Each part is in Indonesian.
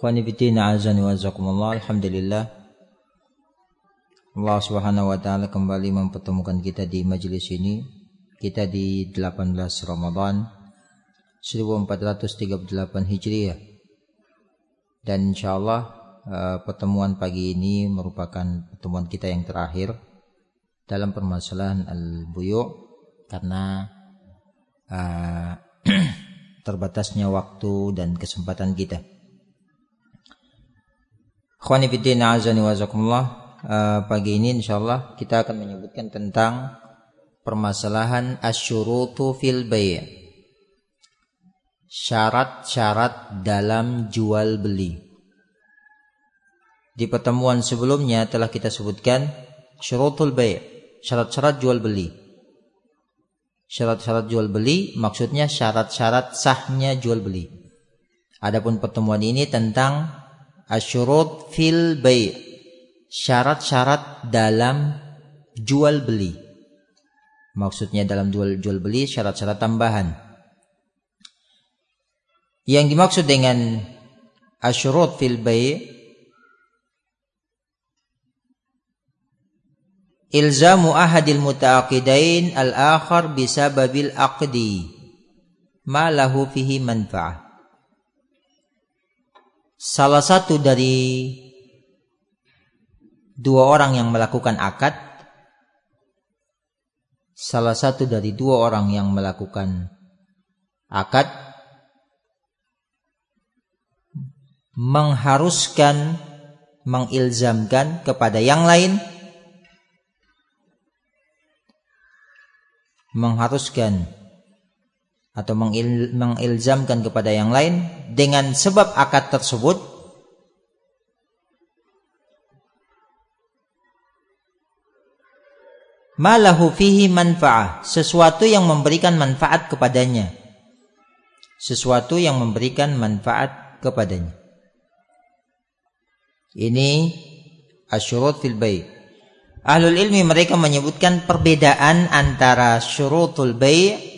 Ikhwani azani wa Alhamdulillah. Allah subhanahu wa ta'ala kembali mempertemukan kita di majelis ini. Kita di 18 Ramadan 1438 Hijriah. Dan insyaAllah uh, pertemuan pagi ini merupakan pertemuan kita yang terakhir Dalam permasalahan al-buyu' Karena uh, terbatasnya waktu dan kesempatan kita Khawani fiddin azani wazakumullah uh, Pagi ini insyaAllah kita akan menyebutkan tentang Permasalahan asyurutu fil bay' Syarat-syarat dalam jual beli. Di pertemuan sebelumnya telah kita sebutkan Syurutul bay' Syarat-syarat jual beli. Syarat-syarat jual beli Maksudnya syarat-syarat sahnya jual beli. Adapun pertemuan ini tentang asyurut fil bay. Syarat-syarat dalam jual beli. Maksudnya dalam jual jual beli syarat-syarat tambahan. Yang dimaksud dengan asyurut fil bay ilzamu ahadil mutaaqidain al-akhar bisababil aqdi. Ma lahu fihi manfa'ah salah satu dari dua orang yang melakukan akad salah satu dari dua orang yang melakukan akad mengharuskan mengilzamkan kepada yang lain mengharuskan atau mengil, mengilzamkan kepada yang lain dengan sebab akad tersebut malahu fihi manfaah sesuatu yang memberikan manfaat kepadanya. Sesuatu yang memberikan manfaat kepadanya. Ini asyurut fil bay ahlul ilmi mereka menyebutkan perbedaan antara syurutul bay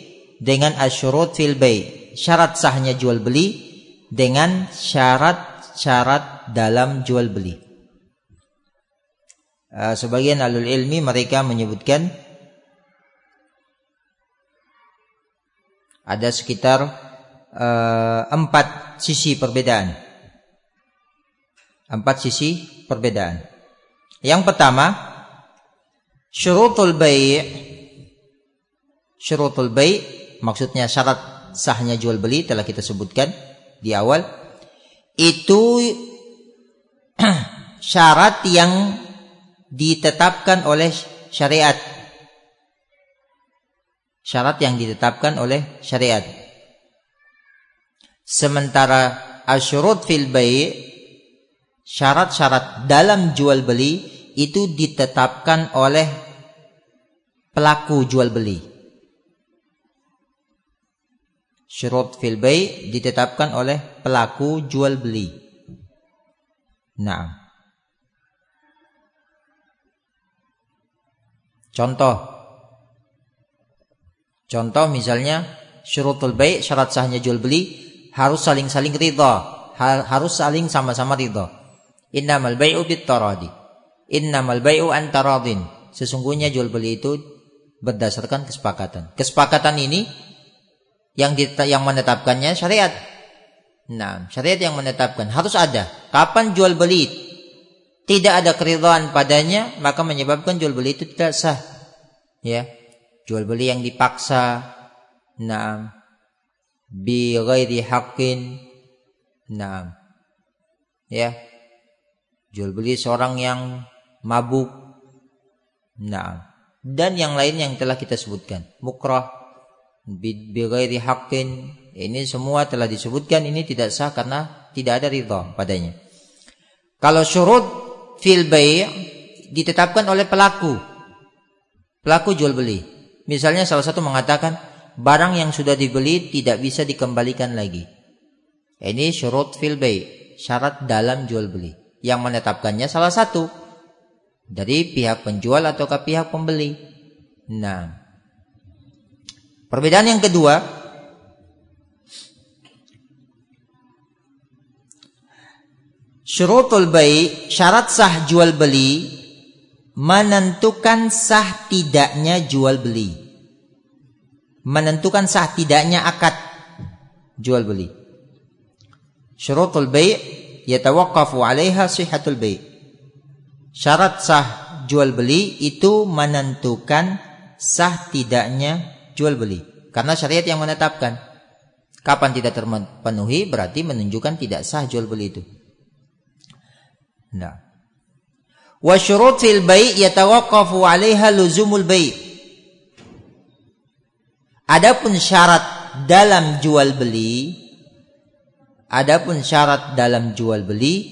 dengan asyurut fil bay. Syarat sahnya jual beli dengan syarat-syarat dalam jual beli. Uh, sebagian alul ilmi mereka menyebutkan ada sekitar uh, empat sisi perbedaan. Empat sisi perbedaan. Yang pertama syurutul bay' syurutul bay' maksudnya syarat sahnya jual beli telah kita sebutkan di awal. Itu syarat yang ditetapkan oleh syariat. Syarat yang ditetapkan oleh syariat. Sementara asyurut fil bai' syarat-syarat dalam jual beli itu ditetapkan oleh pelaku jual beli syurut fil bay ditetapkan oleh pelaku jual beli. Nah. Contoh. Contoh misalnya syurutul bay syarat sahnya jual beli harus saling-saling ridha, harus saling sama-sama ridha. Innamal bai'u bitaradi. Innamal bai'u antaradin. Sesungguhnya jual beli itu berdasarkan kesepakatan. Kesepakatan ini yang yang menetapkannya syariat. Nah, syariat yang menetapkan harus ada. Kapan jual beli tidak ada keridhaan padanya, maka menyebabkan jual beli itu tidak sah. Ya. Jual beli yang dipaksa. Nah, bi ghairi haqqin. Nah. Ya. Jual beli seorang yang mabuk. Nah, dan yang lain yang telah kita sebutkan. Mukrah bighairi haqqin ini semua telah disebutkan ini tidak sah karena tidak ada ridha padanya kalau syurut fil bai' ditetapkan oleh pelaku. Pelaku jual beli. Misalnya salah satu mengatakan barang yang sudah dibeli tidak bisa dikembalikan lagi. Ini syurut fil bai', syarat dalam jual beli. Yang menetapkannya salah satu dari pihak penjual atau ke pihak pembeli. Nah, perbedaan yang kedua, syurutul bai' syarat sah jual beli menentukan sah tidaknya jual beli. Menentukan sah tidaknya akad jual beli. Syurutul bai' yatawaqqafu 'alaiha sihhatul bai'. Syarat sah jual beli itu menentukan sah tidaknya jual beli. Karena syariat yang menetapkan kapan tidak terpenuhi berarti menunjukkan tidak sah jual beli itu. Nah. Wa syurutil bai' yatawaqqafu 'alaiha luzumul bai'. Adapun syarat dalam jual beli Adapun syarat dalam jual beli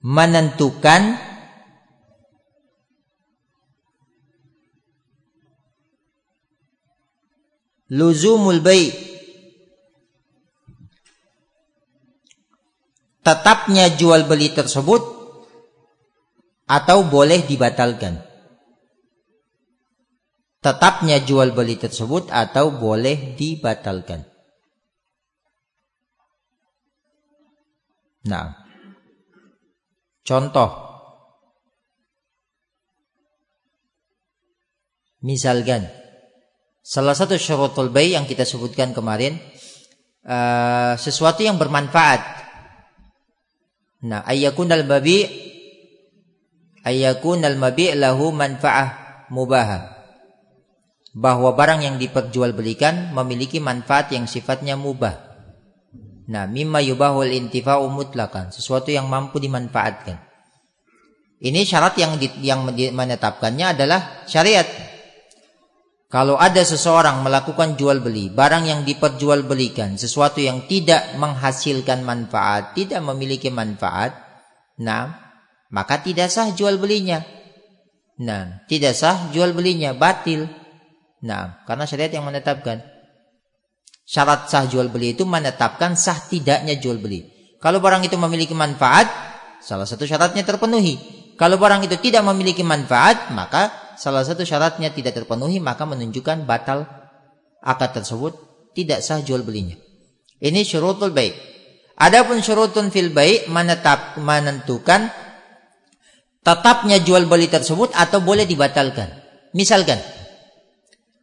menentukan luzumul bai tetapnya jual beli tersebut atau boleh dibatalkan. Tetapnya jual beli tersebut atau boleh dibatalkan. Nah, contoh, misalkan salah satu syurutul bay yang kita sebutkan kemarin uh, sesuatu yang bermanfaat. Nah, ayyakun al-babi ayyakun al-mabi' lahu manfa'ah mubahah bahwa barang yang diperjualbelikan memiliki manfaat yang sifatnya mubah. Nah, mimma yubahul intifa'u mutlakan, sesuatu yang mampu dimanfaatkan. Ini syarat yang di, yang menetapkannya adalah syariat. Kalau ada seseorang melakukan jual beli, barang yang diperjualbelikan, sesuatu yang tidak menghasilkan manfaat, tidak memiliki manfaat, nah, maka tidak sah jual belinya. Nah, tidak sah jual belinya, batil. Nah, karena syariat yang menetapkan syarat sah jual beli itu menetapkan sah tidaknya jual beli. Kalau barang itu memiliki manfaat, salah satu syaratnya terpenuhi. Kalau barang itu tidak memiliki manfaat, maka salah satu syaratnya tidak terpenuhi, maka menunjukkan batal akad tersebut tidak sah jual belinya. Ini syurutul baik. Adapun syurutun fil baik menetap menentukan tetapnya jual beli tersebut atau boleh dibatalkan. Misalkan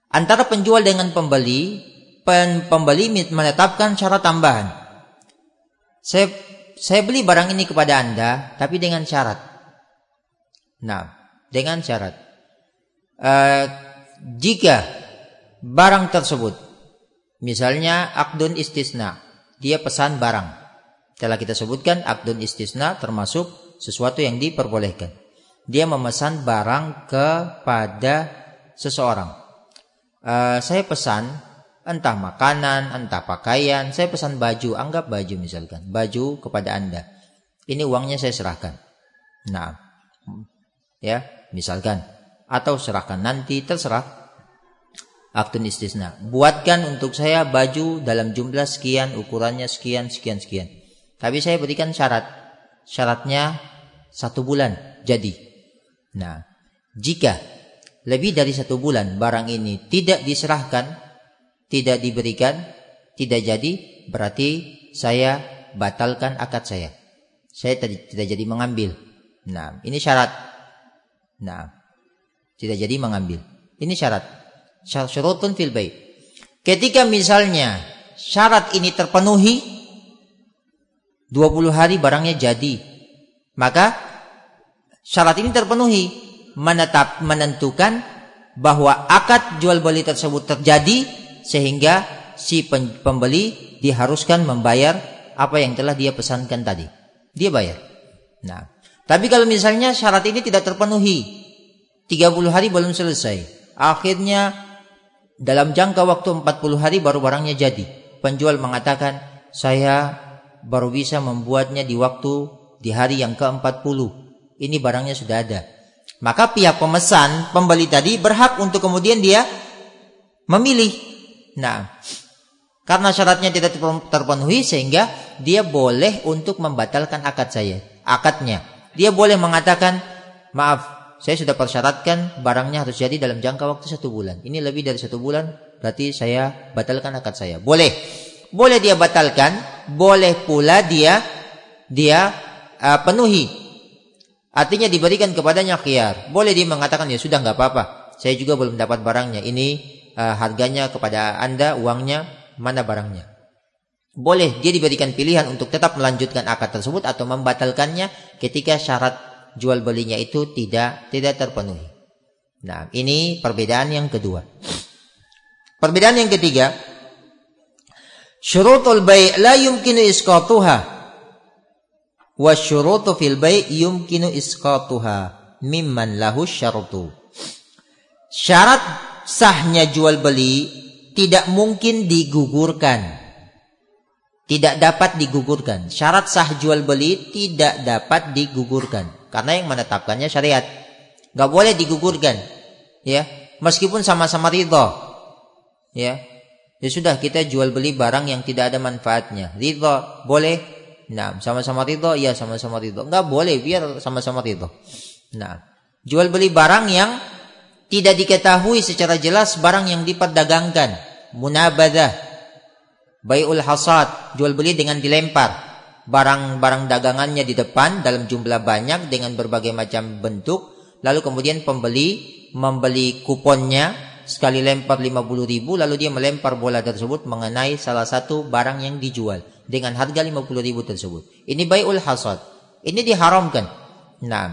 antara penjual dengan pembeli, pen, pembeli menetapkan syarat tambahan. Saya saya beli barang ini kepada Anda tapi dengan syarat. Nah, dengan syarat. Uh, jika barang tersebut misalnya akdun istisna, dia pesan barang. Telah kita sebutkan akdun istisna termasuk sesuatu yang diperbolehkan. Dia memesan barang kepada seseorang uh, saya pesan entah makanan, entah pakaian, saya pesan baju, anggap baju misalkan, baju kepada Anda. Ini uangnya saya serahkan. Nah, ya, misalkan atau serahkan nanti terserah. Aktun istisna. Buatkan untuk saya baju dalam jumlah sekian, ukurannya sekian, sekian, sekian. Tapi saya berikan syarat. Syaratnya satu bulan jadi. Nah, jika lebih dari satu bulan barang ini tidak diserahkan, tidak diberikan, tidak jadi, berarti saya batalkan akad saya. Saya tidak, tidak jadi mengambil. Nah, ini syarat. Nah, tidak jadi mengambil. Ini syarat. Syarutun fil bait. Ketika misalnya syarat ini terpenuhi 20 hari barangnya jadi, maka syarat ini terpenuhi menetap menentukan bahwa akad jual beli tersebut terjadi sehingga si pembeli diharuskan membayar apa yang telah dia pesankan tadi. Dia bayar. Nah, tapi kalau misalnya syarat ini tidak terpenuhi, 30 hari belum selesai. Akhirnya dalam jangka waktu 40 hari baru barangnya jadi. Penjual mengatakan, "Saya baru bisa membuatnya di waktu di hari yang ke-40. Ini barangnya sudah ada. Maka pihak pemesan, pembeli tadi berhak untuk kemudian dia memilih. Nah, karena syaratnya tidak terpenuhi sehingga dia boleh untuk membatalkan akad saya, akadnya. Dia boleh mengatakan, maaf, saya sudah persyaratkan barangnya harus jadi dalam jangka waktu satu bulan. Ini lebih dari satu bulan, berarti saya batalkan akad saya. Boleh, boleh dia batalkan, boleh pula dia dia uh, penuhi. Artinya diberikan kepadanya khiar. Boleh dia mengatakan ya sudah nggak apa-apa. Saya juga belum dapat barangnya. Ini uh, harganya kepada anda, uangnya mana barangnya. Boleh dia diberikan pilihan untuk tetap melanjutkan akad tersebut atau membatalkannya ketika syarat jual belinya itu tidak tidak terpenuhi. Nah, ini perbedaan yang kedua. Perbedaan yang ketiga, syurutul bai' la yumkinu isqatuha wa syurutu fil bai' yumkinu isqatuha mimman lahu syartu. Syarat sahnya jual beli tidak mungkin digugurkan. Tidak dapat digugurkan. Syarat sah jual beli tidak dapat digugurkan. Karena yang menetapkannya syariat. Gak boleh digugurkan. Ya, meskipun sama-sama ridho. Ya. Ya sudah kita jual beli barang yang tidak ada manfaatnya. Ridho boleh. Nah, sama-sama ridho, ya sama-sama ridho. Enggak boleh biar sama-sama ridho. Nah, jual beli barang yang tidak diketahui secara jelas barang yang diperdagangkan. Munabadah. Bai'ul hasad, jual beli dengan dilempar barang-barang dagangannya di depan dalam jumlah banyak dengan berbagai macam bentuk. Lalu kemudian pembeli membeli kuponnya sekali lempar 50 ribu lalu dia melempar bola tersebut mengenai salah satu barang yang dijual dengan harga 50 ribu tersebut. Ini bayul hasad. Ini diharamkan. Nah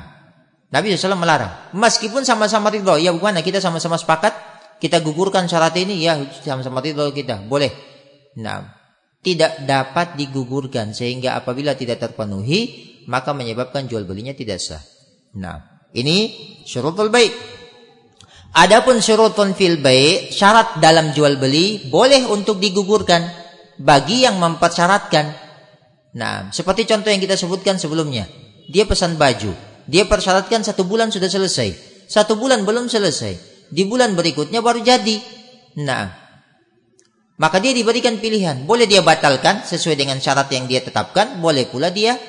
Nabi SAW melarang. Meskipun sama-sama ridho. Ya bukan kita sama-sama sepakat? Kita gugurkan syarat ini? Ya sama-sama ridho kita. Boleh. Nah tidak dapat digugurkan sehingga apabila tidak terpenuhi maka menyebabkan jual belinya tidak sah. Nah, ini syurutul baik. Adapun syurutun fil baik, syarat dalam jual beli boleh untuk digugurkan bagi yang mempersyaratkan. Nah, seperti contoh yang kita sebutkan sebelumnya. Dia pesan baju, dia persyaratkan satu bulan sudah selesai. Satu bulan belum selesai. Di bulan berikutnya baru jadi. Nah, maka dia diberikan pilihan. Boleh dia batalkan sesuai dengan syarat yang dia tetapkan. Boleh pula dia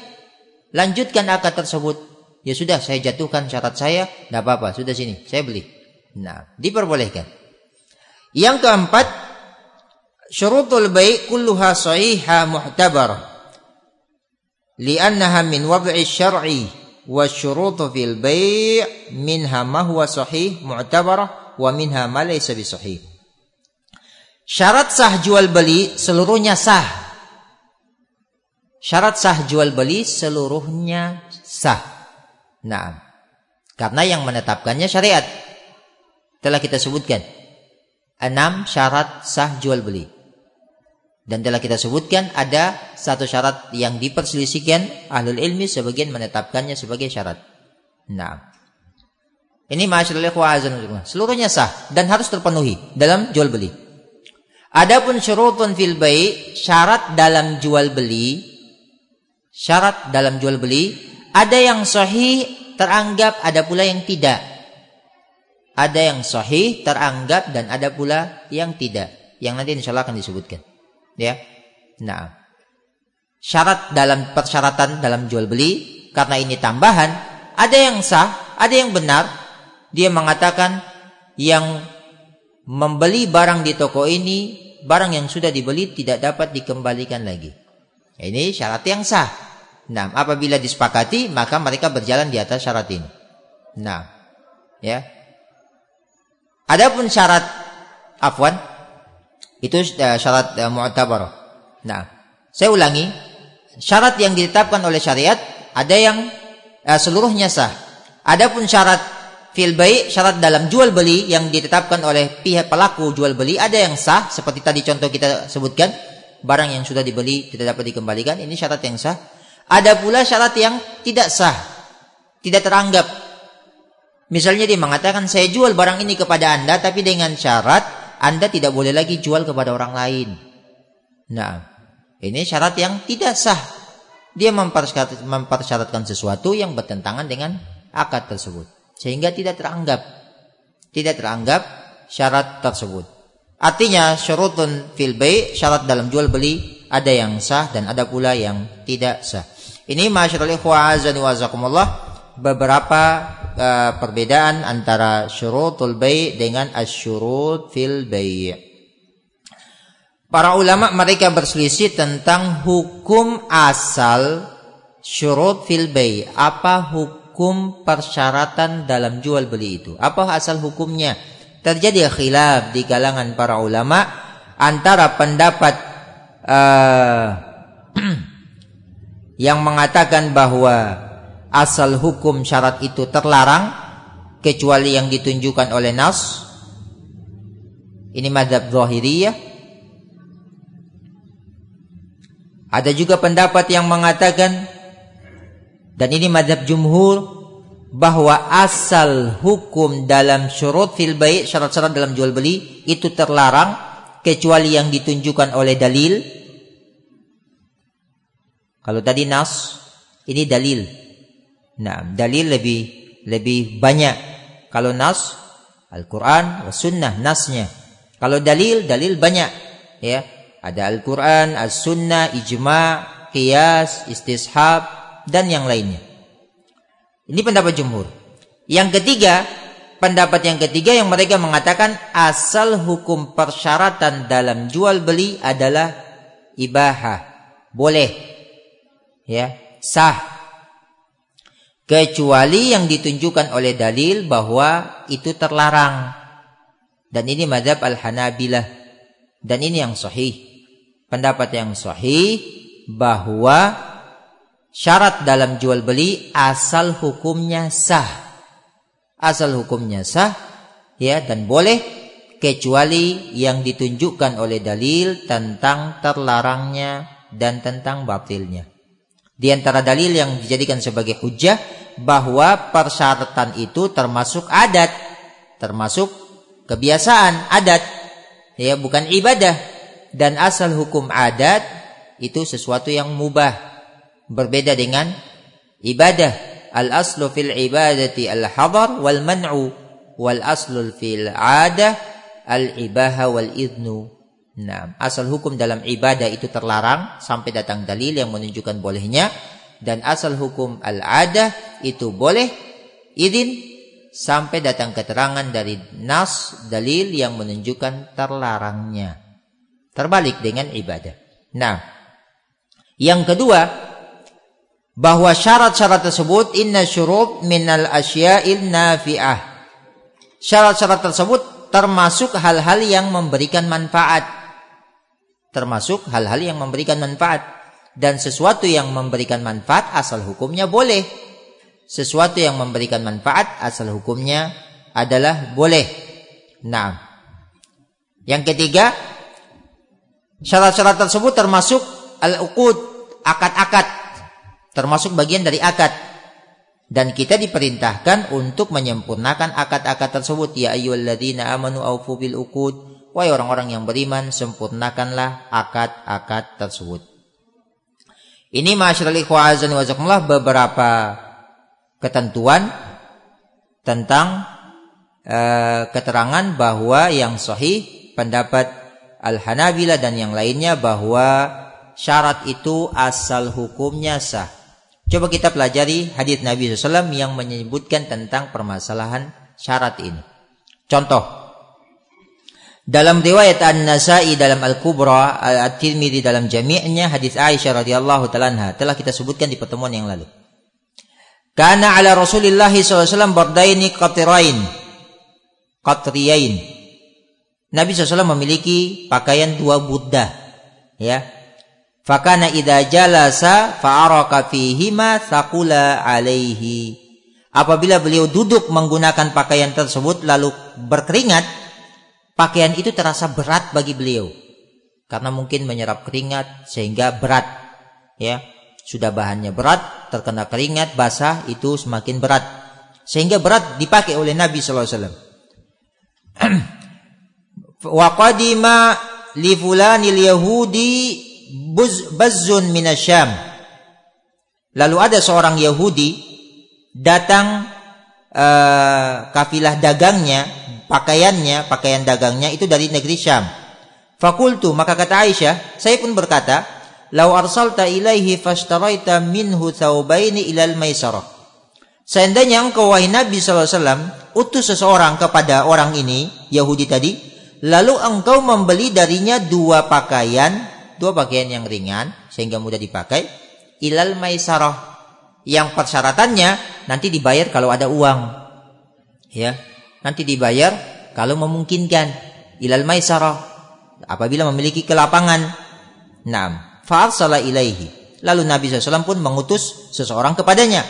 lanjutkan akad tersebut. Ya sudah, saya jatuhkan syarat saya. Tidak apa-apa, sudah sini, saya beli. Nah, diperbolehkan. Yang keempat, syurutul baik kulluha sahiha muhtabar. Liannaha min wad'i syar'i wa syurutu fil bai' minha ma huwa sahih mu'tabarah wa minha ma laysa bisahih. Syarat sah jual beli seluruhnya sah. Syarat sah jual beli seluruhnya sah. Nah, karena yang menetapkannya syariat. Telah kita sebutkan. Enam syarat sah jual beli. Dan telah kita sebutkan ada satu syarat yang diperselisihkan ahlul ilmi sebagian menetapkannya sebagai syarat. Nah, ini masyarakat seluruhnya sah dan harus terpenuhi dalam jual beli. Adapun syurutun fil bai' syarat dalam jual beli syarat dalam jual beli ada yang sahih teranggap ada pula yang tidak. Ada yang sahih teranggap dan ada pula yang tidak. Yang nanti insya Allah akan disebutkan. Ya. Nah. Syarat dalam persyaratan dalam jual beli karena ini tambahan ada yang sah, ada yang benar. Dia mengatakan yang membeli barang di toko ini barang yang sudah dibeli tidak dapat dikembalikan lagi. Ini syarat yang sah. Nah, apabila disepakati maka mereka berjalan di atas syarat ini. Nah, ya. Adapun syarat afwan itu uh, syarat uh. Nah, saya ulangi, syarat yang ditetapkan oleh syariat ada yang uh, seluruhnya sah. Adapun syarat fil baik syarat dalam jual beli yang ditetapkan oleh pihak pelaku jual beli ada yang sah seperti tadi contoh kita sebutkan barang yang sudah dibeli tidak dapat dikembalikan ini syarat yang sah ada pula syarat yang tidak sah tidak teranggap misalnya dia mengatakan saya jual barang ini kepada anda tapi dengan syarat anda tidak boleh lagi jual kepada orang lain nah Ini syarat yang tidak sah. Dia mempersyaratkan sesuatu yang bertentangan dengan akad tersebut. Sehingga tidak teranggap. Tidak teranggap syarat tersebut. Artinya syurutun fil bay, syarat dalam jual beli ada yang sah dan ada pula yang tidak sah. Ini masyarakat ikhwa beberapa uh, perbedaan antara syurutul bay dengan asyurut fil bay. Para ulama mereka berselisih tentang hukum asal syurut fil bay. Apa hukum persyaratan dalam jual beli itu? Apa asal hukumnya? Terjadi khilaf di kalangan para ulama antara pendapat uh, yang mengatakan bahwa asal hukum syarat itu terlarang kecuali yang ditunjukkan oleh nas. Ini madhab zahiriyah Ada juga pendapat yang mengatakan dan ini madhab jumhur bahwa asal hukum dalam syurut fil bai' syarat-syarat dalam jual beli itu terlarang kecuali yang ditunjukkan oleh dalil. Kalau tadi nas, ini dalil. Nah, dalil lebih lebih banyak. Kalau nas, Al-Quran, Sunnah, nasnya. Kalau dalil, dalil banyak. Ya, ada Al-Quran, As-Sunnah, Ijma, Qiyas, Istishab, dan yang lainnya. Ini pendapat jumhur. Yang ketiga, pendapat yang ketiga yang mereka mengatakan asal hukum persyaratan dalam jual beli adalah ibahah. Boleh. Ya, sah. Kecuali yang ditunjukkan oleh dalil bahwa itu terlarang. Dan ini madhab al-hanabilah. Dan ini yang sahih pendapat yang sahih bahwa syarat dalam jual beli asal hukumnya sah. Asal hukumnya sah ya dan boleh kecuali yang ditunjukkan oleh dalil tentang terlarangnya dan tentang batilnya. Di antara dalil yang dijadikan sebagai hujah bahwa persyaratan itu termasuk adat, termasuk kebiasaan adat, ya bukan ibadah dan asal hukum adat itu sesuatu yang mubah berbeda dengan ibadah. Al aslu fil ibadati al hadar wal man'u wal aslu fil adah al ibaha wal idnu. Nah asal hukum dalam ibadah itu terlarang sampai datang dalil yang menunjukkan bolehnya. Dan asal hukum al adah itu boleh izin sampai datang keterangan dari nas dalil yang menunjukkan terlarangnya. Terbalik dengan ibadah. Nah, yang kedua bahwa syarat-syarat tersebut inna syurut minal asya'il nafi'ah. Syarat-syarat tersebut termasuk hal-hal yang memberikan manfaat. Termasuk hal-hal yang memberikan manfaat dan sesuatu yang memberikan manfaat asal hukumnya boleh. Sesuatu yang memberikan manfaat asal hukumnya adalah boleh. Nah, yang ketiga Syarat-syarat tersebut termasuk al-uqud, akad-akad. Termasuk bagian dari akad. Dan kita diperintahkan untuk menyempurnakan akad-akad tersebut. Ya ayyuhalladzina amanu aufu bil uqud. Wahai orang-orang yang beriman, sempurnakanlah akad-akad tersebut. Ini masyarakat ikhwazan wa beberapa ketentuan tentang uh, keterangan bahwa yang sahih pendapat Al-Hanabilah dan yang lainnya bahwa syarat itu asal hukumnya sah. Coba kita pelajari hadis Nabi SAW yang menyebutkan tentang permasalahan syarat ini. Contoh, dalam riwayat An-Nasai dalam Al-Kubra, Al-Tirmidzi dalam jami'nya hadis Aisyah radhiyallahu taala telah kita sebutkan di pertemuan yang lalu. Karena ala Rasulullah SAW bardaini qatirain qatriyain Nabi SAW memiliki pakaian dua Buddha. Ya. Fakana idza jalasa fa'araka fihima thaqula alaihi. Apabila beliau duduk menggunakan pakaian tersebut lalu berkeringat, pakaian itu terasa berat bagi beliau. Karena mungkin menyerap keringat sehingga berat. Ya. Sudah bahannya berat, terkena keringat, basah, itu semakin berat. Sehingga berat dipakai oleh Nabi SAW. wa qadima li yahudi bazzun minasyam. Lalu ada seorang Yahudi datang uh, kafilah dagangnya, pakaiannya, pakaian dagangnya itu dari negeri Syam. Fakultu maka kata Aisyah, saya pun berkata, "Lau arsalta ilaihi fashtaraita minhu thawbaini ilal maisarah." Seandainya engkau wahai Nabi wasallam utus seseorang kepada orang ini, Yahudi tadi, lalu engkau membeli darinya dua pakaian, dua pakaian yang ringan sehingga mudah dipakai, ilal maisarah. Yang persyaratannya nanti dibayar kalau ada uang. Ya, nanti dibayar kalau memungkinkan. Ilal maisarah apabila memiliki kelapangan. Nah, fa'arsala ilaihi. Lalu Nabi SAW pun mengutus seseorang kepadanya.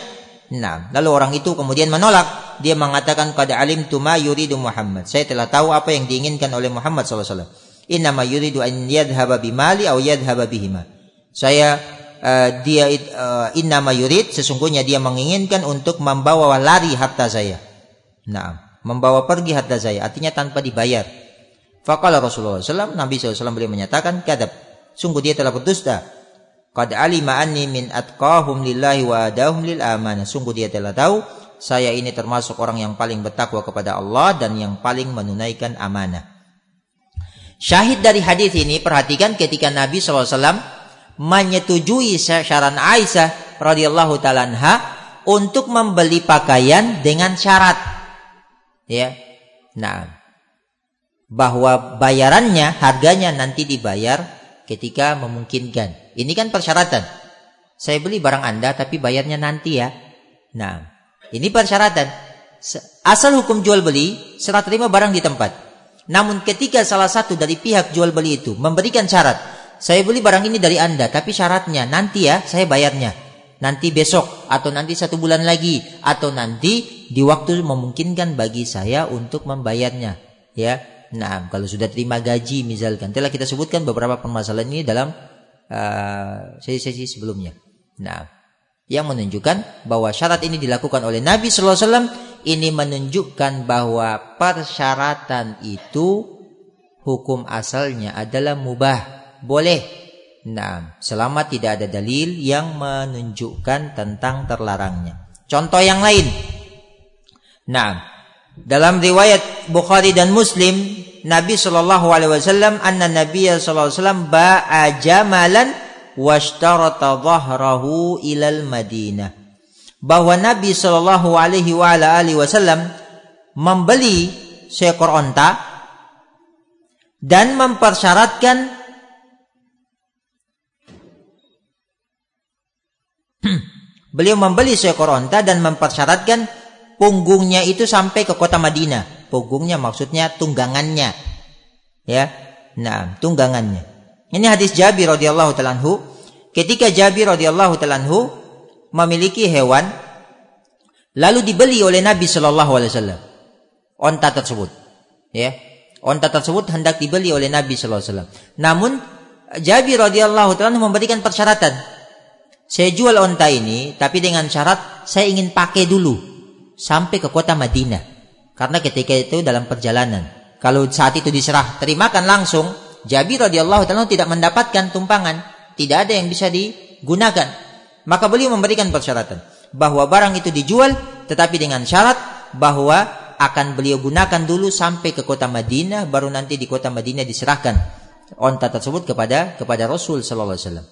Nah, lalu orang itu kemudian menolak. Dia mengatakan pada alim tuma yuridu Muhammad. Saya telah tahu apa yang diinginkan oleh Muhammad SAW. Inna ma yuridu an yadhhaba bimali au yadhhaba bihima. Saya uh, dia uh, inna ma yurid sesungguhnya dia menginginkan untuk membawa lari harta saya. Nah, membawa pergi harta saya artinya tanpa dibayar. Faqala Rasulullah SAW, Nabi SAW beliau menyatakan, kadab, sungguh dia telah berdusta. Qad alima anni min atqahum lillahi wa adahum lil amanah. Sungguh dia telah tahu, saya ini termasuk orang yang paling bertakwa kepada Allah dan yang paling menunaikan amanah. Syahid dari hadis ini, perhatikan ketika Nabi SAW menyetujui syarat Aisyah radhiyallahu taala untuk membeli pakaian dengan syarat. Ya. Nah, bahwa bayarannya harganya nanti dibayar ketika memungkinkan. Ini kan persyaratan. Saya beli barang Anda tapi bayarnya nanti ya. Nah, ini persyaratan. Asal hukum jual beli serah terima barang di tempat. Namun ketika salah satu dari pihak jual beli itu memberikan syarat, saya beli barang ini dari Anda tapi syaratnya nanti ya saya bayarnya. Nanti besok atau nanti satu bulan lagi atau nanti di waktu memungkinkan bagi saya untuk membayarnya ya Nah, kalau sudah terima gaji misalkan, telah kita sebutkan beberapa permasalahan ini dalam uh, sesi-sesi sebelumnya. Nah, yang menunjukkan bahwa syarat ini dilakukan oleh Nabi Sallallahu Alaihi Wasallam ini menunjukkan bahwa persyaratan itu hukum asalnya adalah mubah, boleh. Nah, selama tidak ada dalil yang menunjukkan tentang terlarangnya. Contoh yang lain. Nah, dalam riwayat Bukhari dan Muslim Nabi Shallallahu Alaihi Wasallam anna Nabi Shallallahu Alaihi Wasallam ba'a jamalan washtarata ilal Madinah bahwa Nabi Shallallahu Alaihi Wasallam membeli seekor onta dan mempersyaratkan beliau membeli seekor onta dan mempersyaratkan punggungnya itu sampai ke kota Madinah punggungnya maksudnya tunggangannya. Ya. Nah, tunggangannya. Ini hadis Jabir radhiyallahu taala Ketika Jabir radhiyallahu taala memiliki hewan lalu dibeli oleh Nabi sallallahu alaihi wasallam onta tersebut. Ya. Onta tersebut hendak dibeli oleh Nabi sallallahu alaihi wasallam. Namun Jabir radhiyallahu taala memberikan persyaratan. Saya jual onta ini tapi dengan syarat saya ingin pakai dulu sampai ke kota Madinah. Karena ketika itu dalam perjalanan. Kalau saat itu diserah, terimakan langsung. Jabir radhiyallahu taala tidak mendapatkan tumpangan, tidak ada yang bisa digunakan. Maka beliau memberikan persyaratan bahwa barang itu dijual tetapi dengan syarat bahwa akan beliau gunakan dulu sampai ke kota Madinah baru nanti di kota Madinah diserahkan onta tersebut kepada kepada Rasul sallallahu alaihi wasallam.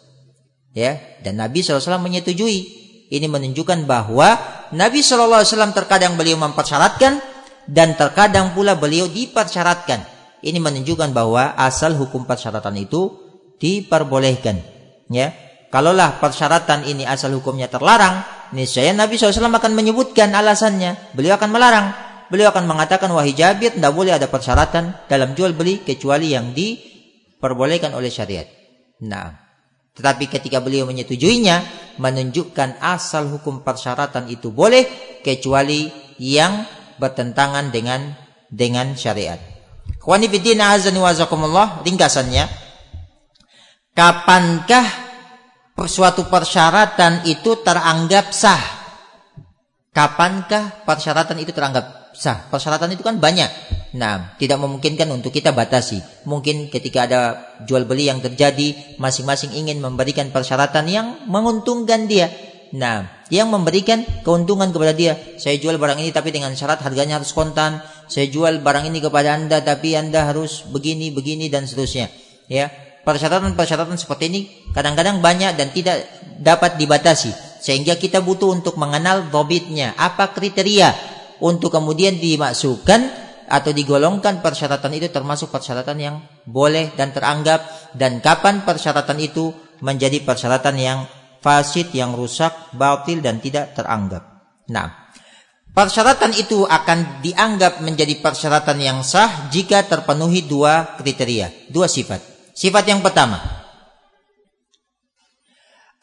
Ya, dan Nabi sallallahu alaihi wasallam menyetujui. Ini menunjukkan bahwa Nabi sallallahu alaihi wasallam terkadang beliau mempersyaratkan dan terkadang pula beliau dipersyaratkan. Ini menunjukkan bahwa asal hukum persyaratan itu diperbolehkan. Ya, kalaulah persyaratan ini asal hukumnya terlarang, niscaya Nabi SAW akan menyebutkan alasannya. Beliau akan melarang. Beliau akan mengatakan wahai Jabir tidak boleh ada persyaratan dalam jual beli kecuali yang diperbolehkan oleh syariat. Nah, tetapi ketika beliau menyetujuinya, menunjukkan asal hukum persyaratan itu boleh kecuali yang bertentangan dengan dengan syariat. Wazakumullah ringkasannya kapankah suatu persyaratan itu teranggap sah? Kapankah persyaratan itu teranggap sah? Persyaratan itu kan banyak. Nah, tidak memungkinkan untuk kita batasi. Mungkin ketika ada jual beli yang terjadi, masing-masing ingin memberikan persyaratan yang menguntungkan dia. Nah, yang memberikan keuntungan kepada dia. Saya jual barang ini tapi dengan syarat harganya harus kontan. Saya jual barang ini kepada Anda tapi Anda harus begini, begini dan seterusnya. Ya, persyaratan-persyaratan seperti ini kadang-kadang banyak dan tidak dapat dibatasi. Sehingga kita butuh untuk mengenal dobitnya. Apa kriteria untuk kemudian dimasukkan atau digolongkan persyaratan itu termasuk persyaratan yang boleh dan teranggap dan kapan persyaratan itu menjadi persyaratan yang fasid yang rusak, batil dan tidak teranggap. Nah, persyaratan itu akan dianggap menjadi persyaratan yang sah jika terpenuhi dua kriteria, dua sifat. Sifat yang pertama,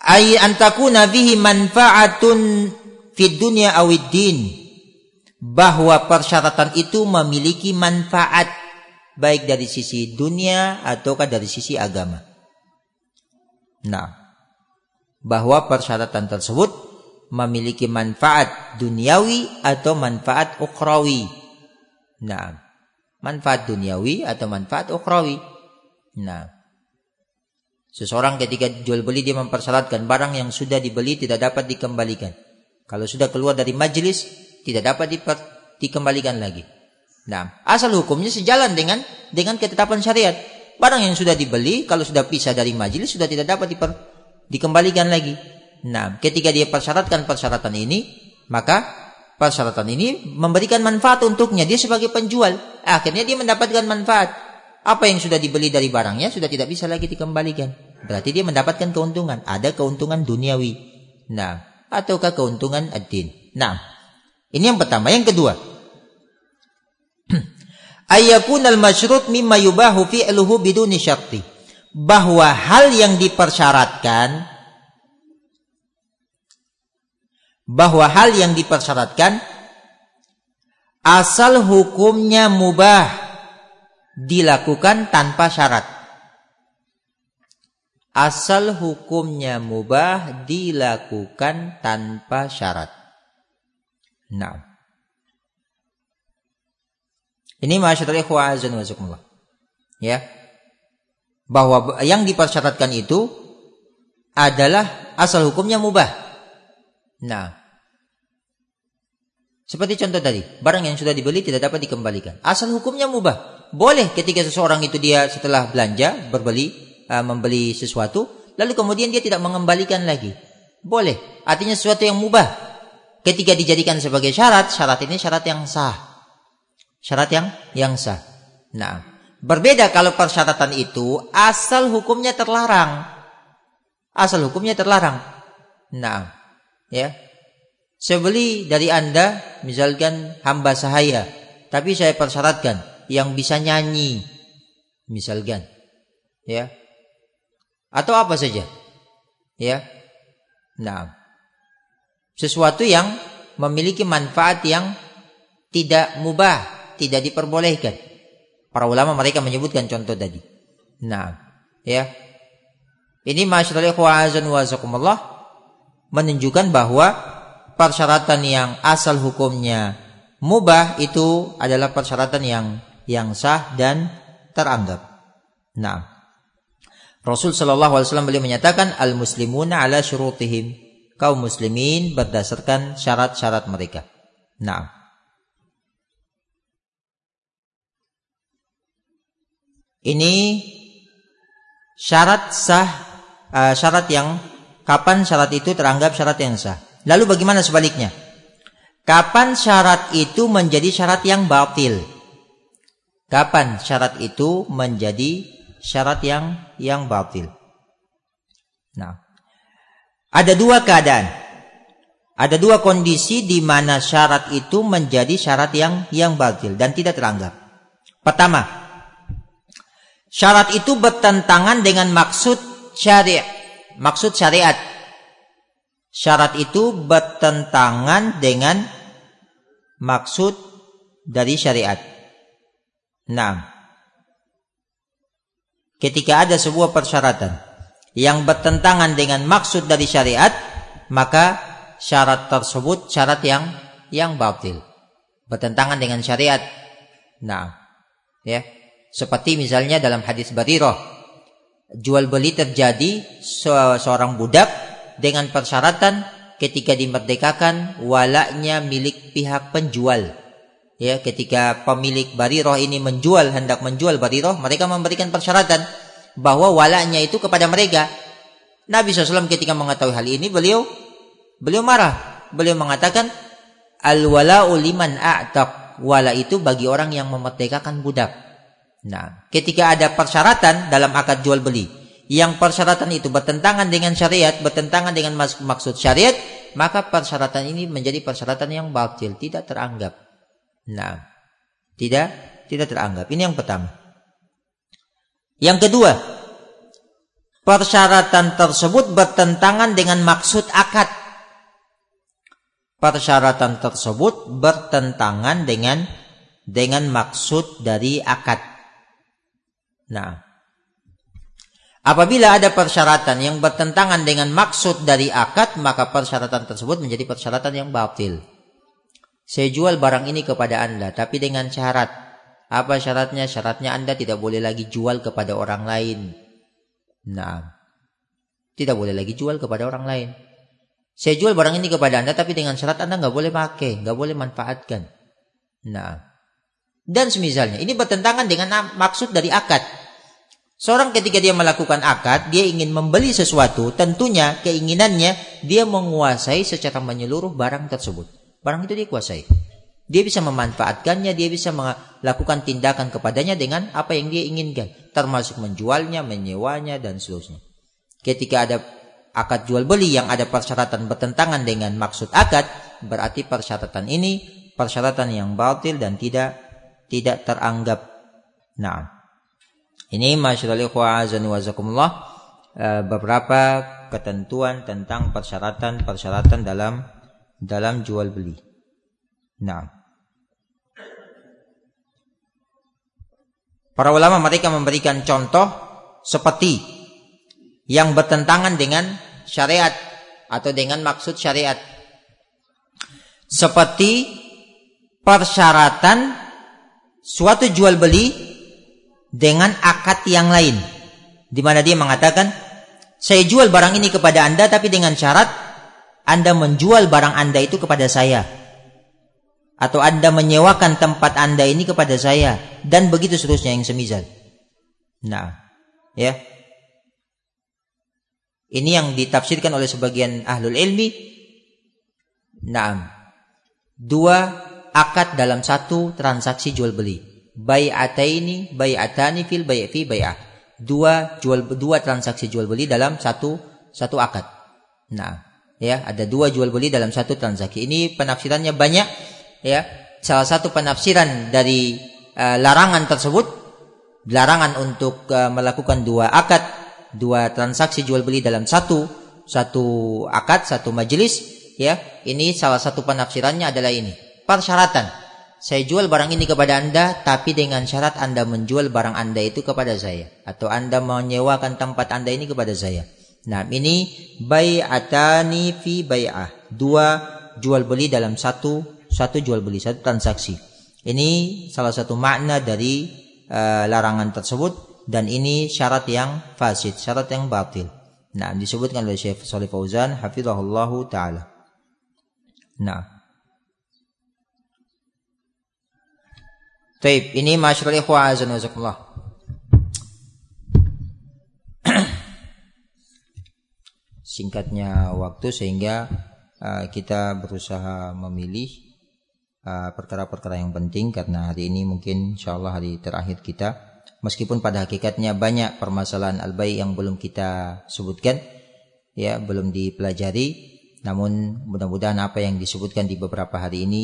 ay antakuna bihi manfaatun fid dunya awid din bahwa persyaratan itu memiliki manfaat baik dari sisi dunia ataukah dari sisi agama. Nah, bahwa persyaratan tersebut memiliki manfaat duniawi atau manfaat ukhrawi. Nah, manfaat duniawi atau manfaat ukhrawi. Nah, seseorang ketika jual beli dia mempersyaratkan barang yang sudah dibeli tidak dapat dikembalikan. Kalau sudah keluar dari majelis tidak dapat dikembalikan lagi. Nah, asal hukumnya sejalan dengan dengan ketetapan syariat. Barang yang sudah dibeli kalau sudah pisah dari majelis sudah tidak dapat diper, dikembalikan lagi. Nah, ketika dia persyaratkan persyaratan ini, maka persyaratan ini memberikan manfaat untuknya. Dia sebagai penjual, akhirnya dia mendapatkan manfaat. Apa yang sudah dibeli dari barangnya sudah tidak bisa lagi dikembalikan. Berarti dia mendapatkan keuntungan. Ada keuntungan duniawi. Nah, ataukah keuntungan ad-din. Nah, ini yang pertama. Yang kedua, ayakun al-masyrut mimma yubahu fi'luhu biduni syarti bahwa hal yang dipersyaratkan bahwa hal yang dipersyaratkan asal hukumnya mubah dilakukan tanpa syarat. Asal hukumnya mubah dilakukan tanpa syarat. Nah. Ini masyarakat ikhwa azan wa Ya bahwa yang dipersyaratkan itu adalah asal hukumnya mubah. Nah, seperti contoh tadi, barang yang sudah dibeli tidak dapat dikembalikan. Asal hukumnya mubah. Boleh ketika seseorang itu dia setelah belanja, berbeli, uh, membeli sesuatu, lalu kemudian dia tidak mengembalikan lagi. Boleh. Artinya sesuatu yang mubah. Ketika dijadikan sebagai syarat, syarat ini syarat yang sah. Syarat yang yang sah. Nah, Berbeda kalau persyaratan itu asal hukumnya terlarang. Asal hukumnya terlarang. Nah, ya. Saya beli dari Anda misalkan hamba sahaya, tapi saya persyaratkan yang bisa nyanyi misalkan. Ya. Atau apa saja. Ya. Nah, sesuatu yang memiliki manfaat yang tidak mubah, tidak diperbolehkan. Para ulama mereka menyebutkan contoh tadi. Nah, ya. Ini masyaallah wa menunjukkan bahwa persyaratan yang asal hukumnya mubah itu adalah persyaratan yang yang sah dan teranggap. Nah, Rasul Shallallahu Alaihi Wasallam beliau menyatakan al muslimuna ala syurutihim kaum muslimin berdasarkan syarat-syarat mereka. Nah, Ini syarat sah uh, syarat yang kapan syarat itu teranggap syarat yang sah. Lalu bagaimana sebaliknya? Kapan syarat itu menjadi syarat yang batil? Kapan syarat itu menjadi syarat yang yang batil? Nah, ada dua keadaan. Ada dua kondisi di mana syarat itu menjadi syarat yang yang batil dan tidak teranggap. Pertama, Syarat itu bertentangan dengan maksud syariat. Maksud syariat. Syarat itu bertentangan dengan maksud dari syariat. Nah, ketika ada sebuah persyaratan yang bertentangan dengan maksud dari syariat, maka syarat tersebut syarat yang yang batil. Bertentangan dengan syariat. Nah, ya. Seperti misalnya dalam hadis Barirah, jual beli terjadi seorang budak dengan persyaratan ketika dimerdekakan walaknya milik pihak penjual. Ya, ketika pemilik Barirah ini menjual hendak menjual Barirah, mereka memberikan persyaratan bahwa walaknya itu kepada mereka. Nabi SAW ketika mengetahui hal ini beliau beliau marah. Beliau mengatakan al wala'u liman a'taq. Wala itu bagi orang yang memerdekakan budak. Nah, ketika ada persyaratan dalam akad jual beli, yang persyaratan itu bertentangan dengan syariat, bertentangan dengan maksud syariat, maka persyaratan ini menjadi persyaratan yang batil, tidak teranggap. Nah, tidak tidak teranggap. Ini yang pertama. Yang kedua, persyaratan tersebut bertentangan dengan maksud akad. Persyaratan tersebut bertentangan dengan dengan maksud dari akad. Nah, apabila ada persyaratan yang bertentangan dengan maksud dari akad, maka persyaratan tersebut menjadi persyaratan yang batil. Saya jual barang ini kepada Anda, tapi dengan syarat apa syaratnya? Syaratnya Anda tidak boleh lagi jual kepada orang lain. Nah, tidak boleh lagi jual kepada orang lain. Saya jual barang ini kepada Anda, tapi dengan syarat Anda nggak boleh pakai, nggak boleh manfaatkan. Nah, dan semisalnya ini bertentangan dengan maksud dari akad. Seorang ketika dia melakukan akad, dia ingin membeli sesuatu, tentunya keinginannya dia menguasai secara menyeluruh barang tersebut. Barang itu dia kuasai. Dia bisa memanfaatkannya, dia bisa melakukan tindakan kepadanya dengan apa yang dia inginkan, termasuk menjualnya, menyewanya dan seterusnya. Ketika ada akad jual beli yang ada persyaratan bertentangan dengan maksud akad, berarti persyaratan ini persyaratan yang batil dan tidak tidak teranggap. Nah, ini masyaallah eh, beberapa ketentuan tentang persyaratan-persyaratan dalam dalam jual beli. Nah, Para ulama mereka memberikan contoh seperti yang bertentangan dengan syariat atau dengan maksud syariat. Seperti persyaratan suatu jual beli dengan akad yang lain. Di mana dia mengatakan, saya jual barang ini kepada Anda tapi dengan syarat Anda menjual barang Anda itu kepada saya atau Anda menyewakan tempat Anda ini kepada saya dan begitu seterusnya yang semisal. Nah, ya. Ini yang ditafsirkan oleh sebagian ahlul ilmi. Nah, dua akad dalam satu transaksi jual beli. Bai'ataini, bai'atani fil bai'fi bai'ah. Dua jual dua transaksi jual beli dalam satu satu akad. Nah, ya, ada dua jual beli dalam satu transaksi. Ini penafsirannya banyak ya. Salah satu penafsiran dari uh, larangan tersebut larangan untuk uh, melakukan dua akad dua transaksi jual beli dalam satu satu akad satu majelis ya. Ini salah satu penafsirannya adalah ini. Persyaratan. Saya jual barang ini kepada anda tapi dengan syarat anda menjual barang anda itu kepada saya. Atau anda menyewakan tempat anda ini kepada saya nah ini bay'atani fi bay'ah dua jual beli dalam satu satu jual beli, satu transaksi. Ini salah satu makna dari uh, larangan tersebut dan ini syarat yang fasid, syarat yang batil. Nah, disebutkan oleh Syekh Shalih Fauzan hafizahullah taala. Nah. Taib, ini masyarakat ikhwa azan wazakumullah. Singkatnya waktu sehingga uh, kita berusaha memilih Uh, perkara-perkara uh, yang penting karena hari ini mungkin insyaallah hari terakhir kita. Meskipun pada hakikatnya banyak permasalahan al yang belum kita sebutkan ya belum dipelajari. Namun mudah-mudahan apa yang disebutkan di beberapa hari ini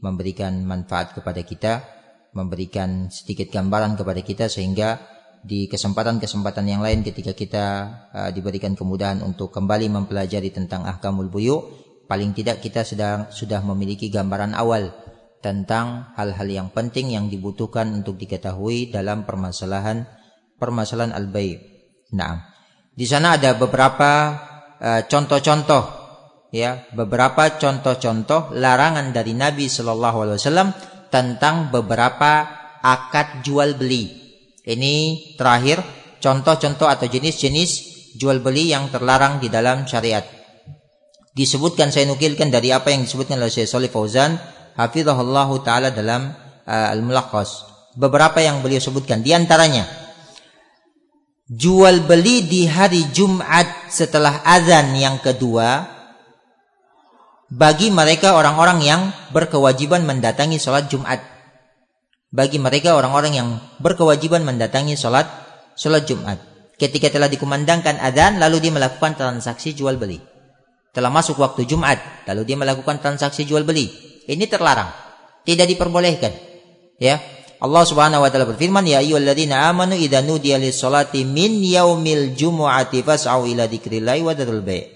memberikan manfaat kepada kita memberikan sedikit gambaran kepada kita sehingga di kesempatan-kesempatan yang lain ketika kita uh, diberikan kemudahan untuk kembali mempelajari tentang ahkamul buyu paling tidak kita sedang sudah memiliki gambaran awal tentang hal-hal yang penting yang dibutuhkan untuk diketahui dalam permasalahan permasalahan al-bai'. Nah, di sana ada beberapa eh, contoh-contoh uh, ya, beberapa contoh-contoh larangan dari Nabi Shallallahu alaihi wasallam tentang beberapa akad jual beli. Ini terakhir contoh-contoh atau jenis-jenis jual beli yang terlarang di dalam syariat. Disebutkan saya nukilkan dari apa yang disebutkan oleh Syekh Shalih Fauzan hafizahullah taala dalam uh, Al-Mulaqqas. Beberapa yang beliau sebutkan di antaranya jual beli di hari Jumat setelah azan yang kedua bagi mereka orang-orang yang berkewajiban mendatangi sholat Jumat. Bagi mereka orang-orang yang berkewajiban mendatangi sholat sholat Jumat. Ketika telah dikumandangkan adzan lalu dia melakukan transaksi jual beli. Telah masuk waktu Jumat, lalu dia melakukan transaksi jual beli. Ini terlarang. Tidak diperbolehkan. Ya. Allah Subhanahu wa taala berfirman, "Ya ayyuhalladzina amanu idza nudiya lis-salati min yaumil jumu'ati fas'au ila dzikrillahi wa dzarul bai'."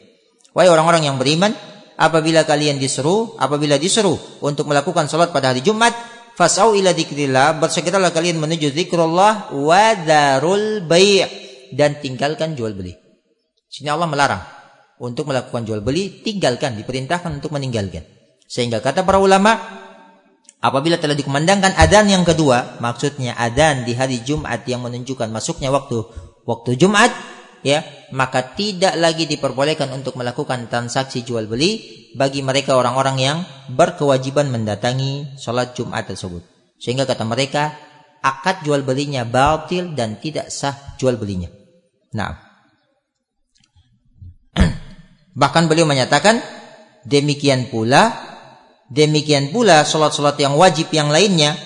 Wahai orang-orang yang beriman, apabila kalian diseru, apabila diseru untuk melakukan salat pada hari Jumat, Fas'au ila dzikrillah, bersegeralah kalian menuju zikrullah wa darul dan tinggalkan jual beli. Sini Allah melarang untuk melakukan jual beli, tinggalkan, diperintahkan untuk meninggalkan. Sehingga kata para ulama, apabila telah dikumandangkan adzan yang kedua, maksudnya adzan di hari Jumat yang menunjukkan masuknya waktu waktu Jumat, ya, maka tidak lagi diperbolehkan untuk melakukan transaksi jual beli bagi mereka orang-orang yang berkewajiban mendatangi sholat Jumat tersebut. Sehingga kata mereka, akad jual belinya batil dan tidak sah jual belinya. Nah, bahkan beliau menyatakan demikian pula, demikian pula sholat-sholat yang wajib yang lainnya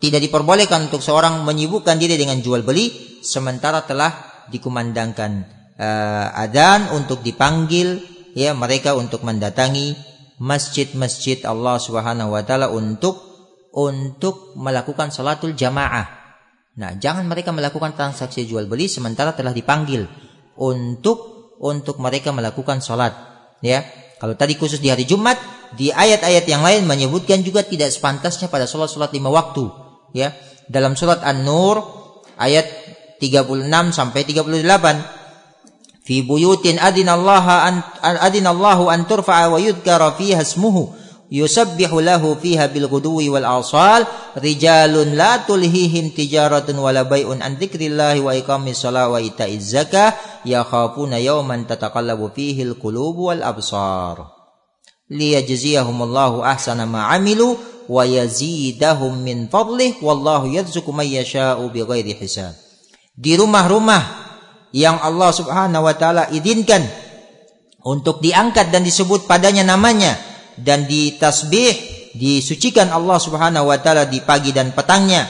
tidak diperbolehkan untuk seorang menyibukkan diri dengan jual beli sementara telah dikumandangkan uh, adzan untuk dipanggil ya mereka untuk mendatangi masjid-masjid Allah Subhanahu wa taala untuk untuk melakukan salatul jamaah. Nah, jangan mereka melakukan transaksi jual beli sementara telah dipanggil untuk untuk mereka melakukan salat, ya. Kalau tadi khusus di hari Jumat, di ayat-ayat yang lain menyebutkan juga tidak sepantasnya pada salat-salat lima waktu, ya. Dalam surat An-Nur ayat 36 sampai 38 fi buyutin adinallaha an adinallahu an turfa'a wa yudhkara fiha ismuhu yusabbihu lahu fiha bil ghudwi wal asal rijalun la tulhihim tijaratun wala bai'un an dzikrillahi wa iqamis shalah wa ita'iz zakah yakhafuna yawman tataqallabu fihi al qulub wal absar liyajziyahumullahu ahsana ma amilu wa yazidahum min fadlih wallahu yarzuqu may yasha'u bighairi hisab di rumah-rumah yang Allah Subhanahu wa taala izinkan untuk diangkat dan disebut padanya namanya dan ditasbih disucikan Allah Subhanahu wa taala di pagi dan petangnya.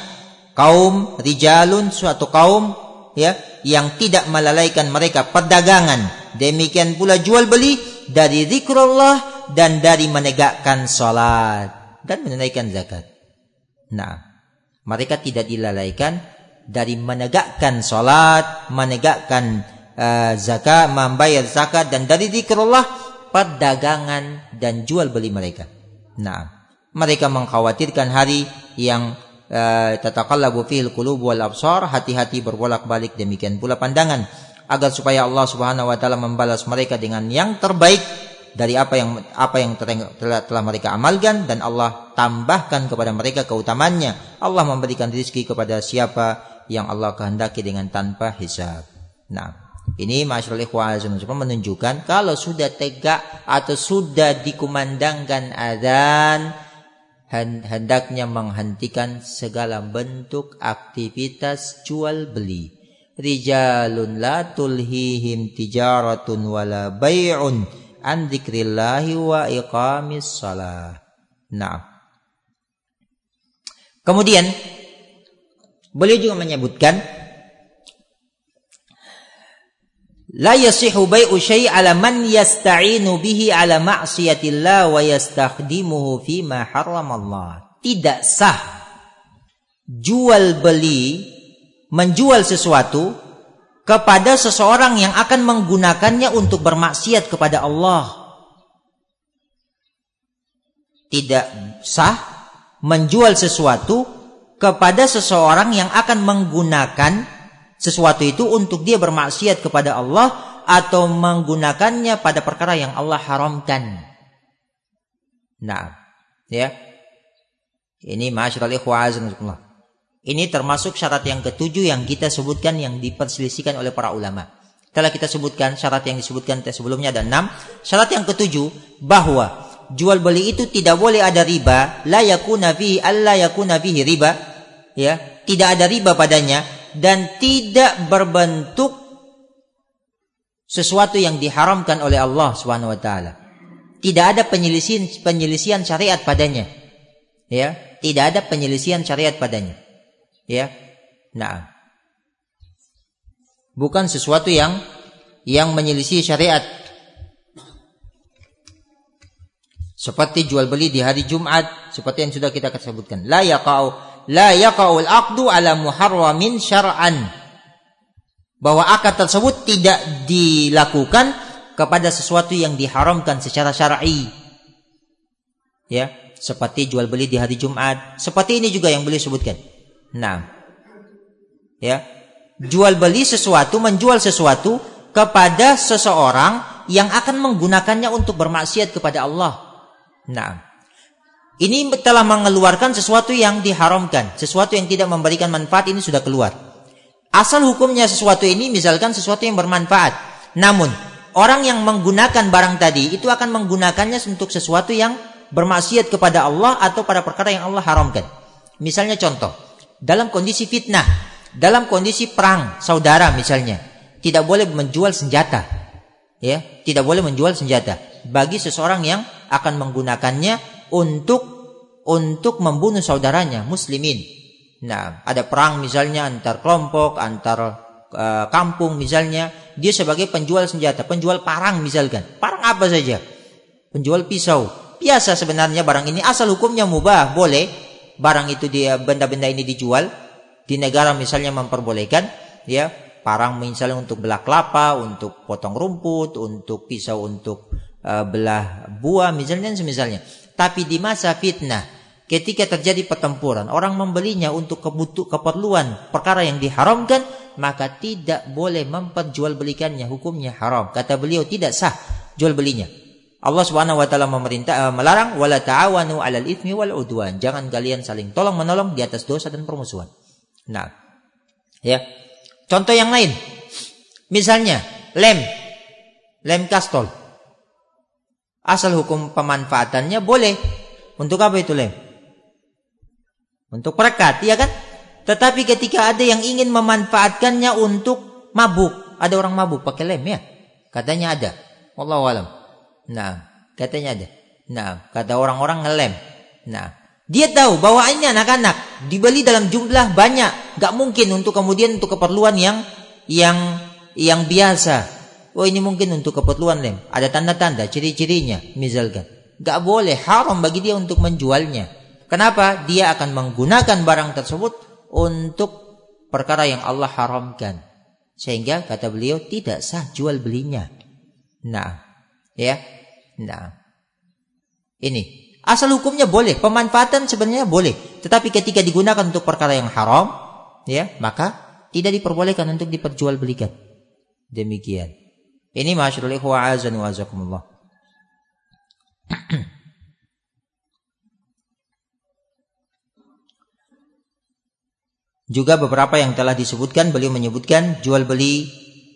Kaum rijalun suatu kaum ya yang tidak melalaikan mereka perdagangan. Demikian pula jual beli dari zikrullah dan dari menegakkan salat dan menunaikan zakat. Nah mereka tidak dilalaikan dari menegakkan salat, menegakkan uh, zakat, membayar zakat dan dari zikrullah perdagangan dan jual beli mereka. Nah, mereka mengkhawatirkan hari yang uh, tataqallabu fihil qulub wal absar, hati-hati berbolak-balik. Demikian pula pandangan. Agar supaya Allah Subhanahu wa taala membalas mereka dengan yang terbaik dari apa yang apa yang telah, telah mereka amalkan dan Allah tambahkan kepada mereka keutamaannya. Allah memberikan rizki kepada siapa yang Allah kehendaki dengan tanpa hisab. Nah, ini masyarakat ikhwan menunjukkan kalau sudah tegak atau sudah dikumandangkan adzan hendaknya menghentikan segala bentuk aktivitas jual beli. Rijalun la tulhihim tijaratun wala bay'un an dzikrillahi wa iqamis salah. Nah. Kemudian Beliau juga menyebutkan La yasihu bai'u syai' ala man yasta'inu bihi ala ma'siyatillah wa yastakhdimuhu fi ma Allah. Tidak sah jual beli menjual sesuatu kepada seseorang yang akan menggunakannya untuk bermaksiat kepada Allah. Tidak sah menjual sesuatu kepada seseorang yang akan menggunakan sesuatu itu untuk dia bermaksiat kepada Allah atau menggunakannya pada perkara yang Allah haramkan. Nah, ya. Ini masyaallah ikhwazanullah. Ini termasuk syarat yang ketujuh yang kita sebutkan yang diperselisihkan oleh para ulama. Telah kita sebutkan syarat yang disebutkan sebelumnya ada enam. Syarat yang ketujuh bahwa jual beli itu tidak boleh ada riba, la yakuna fihi alla yakuna fihi riba, ya, tidak ada riba padanya dan tidak berbentuk sesuatu yang diharamkan oleh Allah taala. Tidak ada penyelisihan penyelisihan syariat padanya. Ya, tidak ada penyelisihan syariat padanya. Ya. Nah. Bukan sesuatu yang yang menyelisih syariat. Seperti jual beli di hari Jumat, seperti yang sudah kita sebutkan. La yaqau la yaqaul aqdu ala muharramin syar'an. Bahwa akad tersebut tidak dilakukan kepada sesuatu yang diharamkan secara syar'i. Ya, seperti jual beli di hari Jumat. Seperti ini juga yang beliau sebutkan. Nah, ya, jual beli sesuatu, menjual sesuatu kepada seseorang yang akan menggunakannya untuk bermaksiat kepada Allah. Nah, ini telah mengeluarkan sesuatu yang diharamkan, sesuatu yang tidak memberikan manfaat ini sudah keluar. Asal hukumnya sesuatu ini misalkan sesuatu yang bermanfaat. Namun, orang yang menggunakan barang tadi itu akan menggunakannya untuk sesuatu yang bermaksiat kepada Allah atau pada perkara yang Allah haramkan. Misalnya contoh, dalam kondisi fitnah, dalam kondisi perang saudara misalnya, tidak boleh menjual senjata. Ya, tidak boleh menjual senjata bagi seseorang yang akan menggunakannya untuk untuk membunuh saudaranya muslimin. Nah, ada perang misalnya antar kelompok, antar uh, kampung misalnya, dia sebagai penjual senjata, penjual parang misalkan. Parang apa saja? Penjual pisau. Biasa sebenarnya barang ini asal hukumnya mubah, boleh barang itu dia benda-benda ini dijual di negara misalnya memperbolehkan ya parang misalnya untuk belah kelapa, untuk potong rumput, untuk pisau untuk uh, belah buah misalnya semisalnya. Tapi di masa fitnah ketika terjadi pertempuran orang membelinya untuk kebutuh keperluan perkara yang diharamkan maka tidak boleh memperjualbelikannya hukumnya haram kata beliau tidak sah jual belinya Allah Subhanahu wa taala memerintah uh, melarang wala ta'awanu 'alal itsmi wal udwan. Jangan kalian saling tolong-menolong di atas dosa dan permusuhan. Nah. Ya. Contoh yang lain. Misalnya lem. Lem kastol. Asal hukum pemanfaatannya boleh. Untuk apa itu lem? Untuk perekat, ya kan? Tetapi ketika ada yang ingin memanfaatkannya untuk mabuk, ada orang mabuk pakai lem ya? Katanya ada. Wallahu alam. Nah, katanya ada. Nah, kata orang-orang ngelem. Nah, dia tahu bahwa ini anak-anak dibeli dalam jumlah banyak, gak mungkin untuk kemudian untuk keperluan yang yang yang biasa. Oh ini mungkin untuk keperluan lem. Ada tanda-tanda, ciri-cirinya, misalkan. Gak boleh, haram bagi dia untuk menjualnya. Kenapa? Dia akan menggunakan barang tersebut untuk perkara yang Allah haramkan. Sehingga kata beliau tidak sah jual belinya. Nah, ya. Nah. Ini. Asal hukumnya boleh, pemanfaatan sebenarnya boleh. Tetapi ketika digunakan untuk perkara yang haram, ya, maka tidak diperbolehkan untuk diperjualbelikan. Demikian. Ini masyarul ikhwa azan wa azakumullah. Juga beberapa yang telah disebutkan beliau menyebutkan jual beli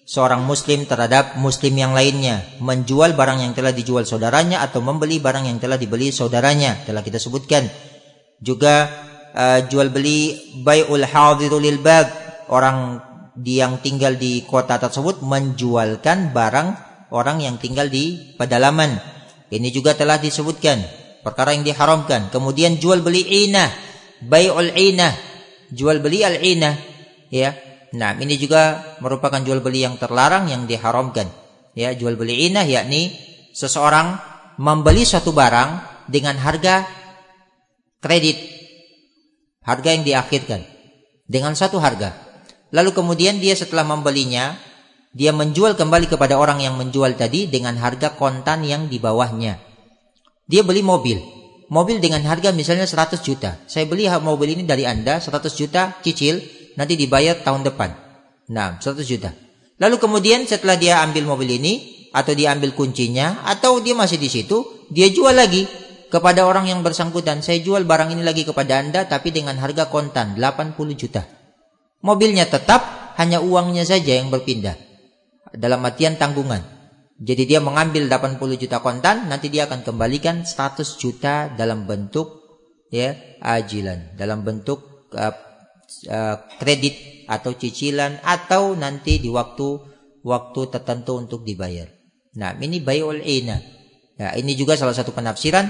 seorang muslim terhadap muslim yang lainnya. Menjual barang yang telah dijual saudaranya atau membeli barang yang telah dibeli saudaranya telah kita sebutkan. Juga uh, jual beli bai'ul hadiru lil bab. Orang yang tinggal di kota tersebut menjualkan barang orang yang tinggal di pedalaman. Ini juga telah disebutkan perkara yang diharamkan. Kemudian jual beli inah bai'ul inah. Jual beli al inah ya Nah, ini juga merupakan jual beli yang terlarang yang diharamkan. Ya, jual beli inah yakni seseorang membeli suatu barang dengan harga kredit. Harga yang diakhirkan dengan satu harga. Lalu kemudian dia setelah membelinya, dia menjual kembali kepada orang yang menjual tadi dengan harga kontan yang di bawahnya. Dia beli mobil. Mobil dengan harga misalnya 100 juta. Saya beli mobil ini dari Anda 100 juta cicil nanti dibayar tahun depan. Nah, 100 juta. Lalu kemudian setelah dia ambil mobil ini atau dia ambil kuncinya atau dia masih di situ, dia jual lagi kepada orang yang bersangkutan, saya jual barang ini lagi kepada Anda tapi dengan harga kontan 80 juta. Mobilnya tetap hanya uangnya saja yang berpindah. Dalam artian tanggungan. Jadi dia mengambil 80 juta kontan, nanti dia akan kembalikan 100 juta dalam bentuk ya ajilan, dalam bentuk uh, uh, kredit atau cicilan atau nanti di waktu waktu tertentu untuk dibayar. Nah, ini bayul ina. Ya, ini juga salah satu penafsiran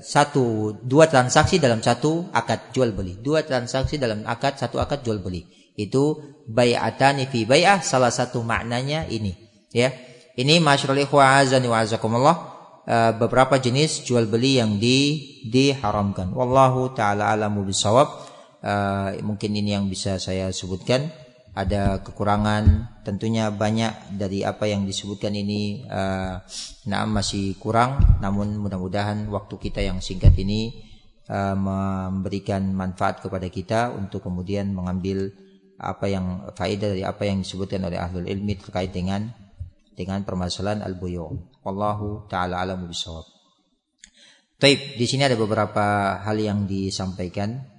satu dua transaksi dalam satu akad jual beli. Dua transaksi dalam akad satu akad jual beli. Itu bay'atani fi bay'ah salah satu maknanya ini ya. Ini ikhwa azani wa uh, beberapa jenis jual beli yang di diharamkan. Wallahu taala alamu bisawab uh, mungkin ini yang bisa saya sebutkan ada kekurangan tentunya banyak dari apa yang disebutkan ini uh, nah masih kurang namun mudah-mudahan waktu kita yang singkat ini uh, memberikan manfaat kepada kita untuk kemudian mengambil apa yang faedah dari apa yang disebutkan oleh ahlul ilmi terkait dengan dengan permasalahan al-buyu. Wallahu taala alamu bisawab. Taib, di sini ada beberapa hal yang disampaikan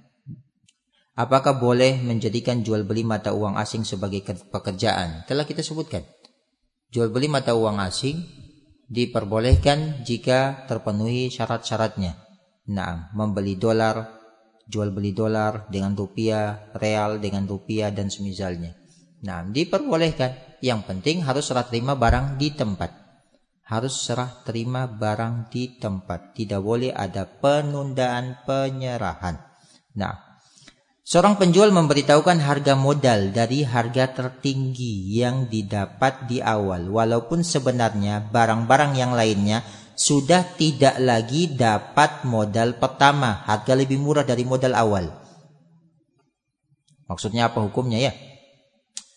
Apakah boleh menjadikan jual beli mata uang asing sebagai pekerjaan? Telah kita sebutkan. Jual beli mata uang asing diperbolehkan jika terpenuhi syarat-syaratnya. Nah, membeli dolar, jual beli dolar dengan rupiah, real dengan rupiah dan semisalnya. Nah, diperbolehkan. Yang penting harus serah terima barang di tempat. Harus serah terima barang di tempat. Tidak boleh ada penundaan penyerahan. Nah, Seorang penjual memberitahukan harga modal dari harga tertinggi yang didapat di awal, walaupun sebenarnya barang-barang yang lainnya sudah tidak lagi dapat modal pertama, harga lebih murah dari modal awal. Maksudnya apa hukumnya ya?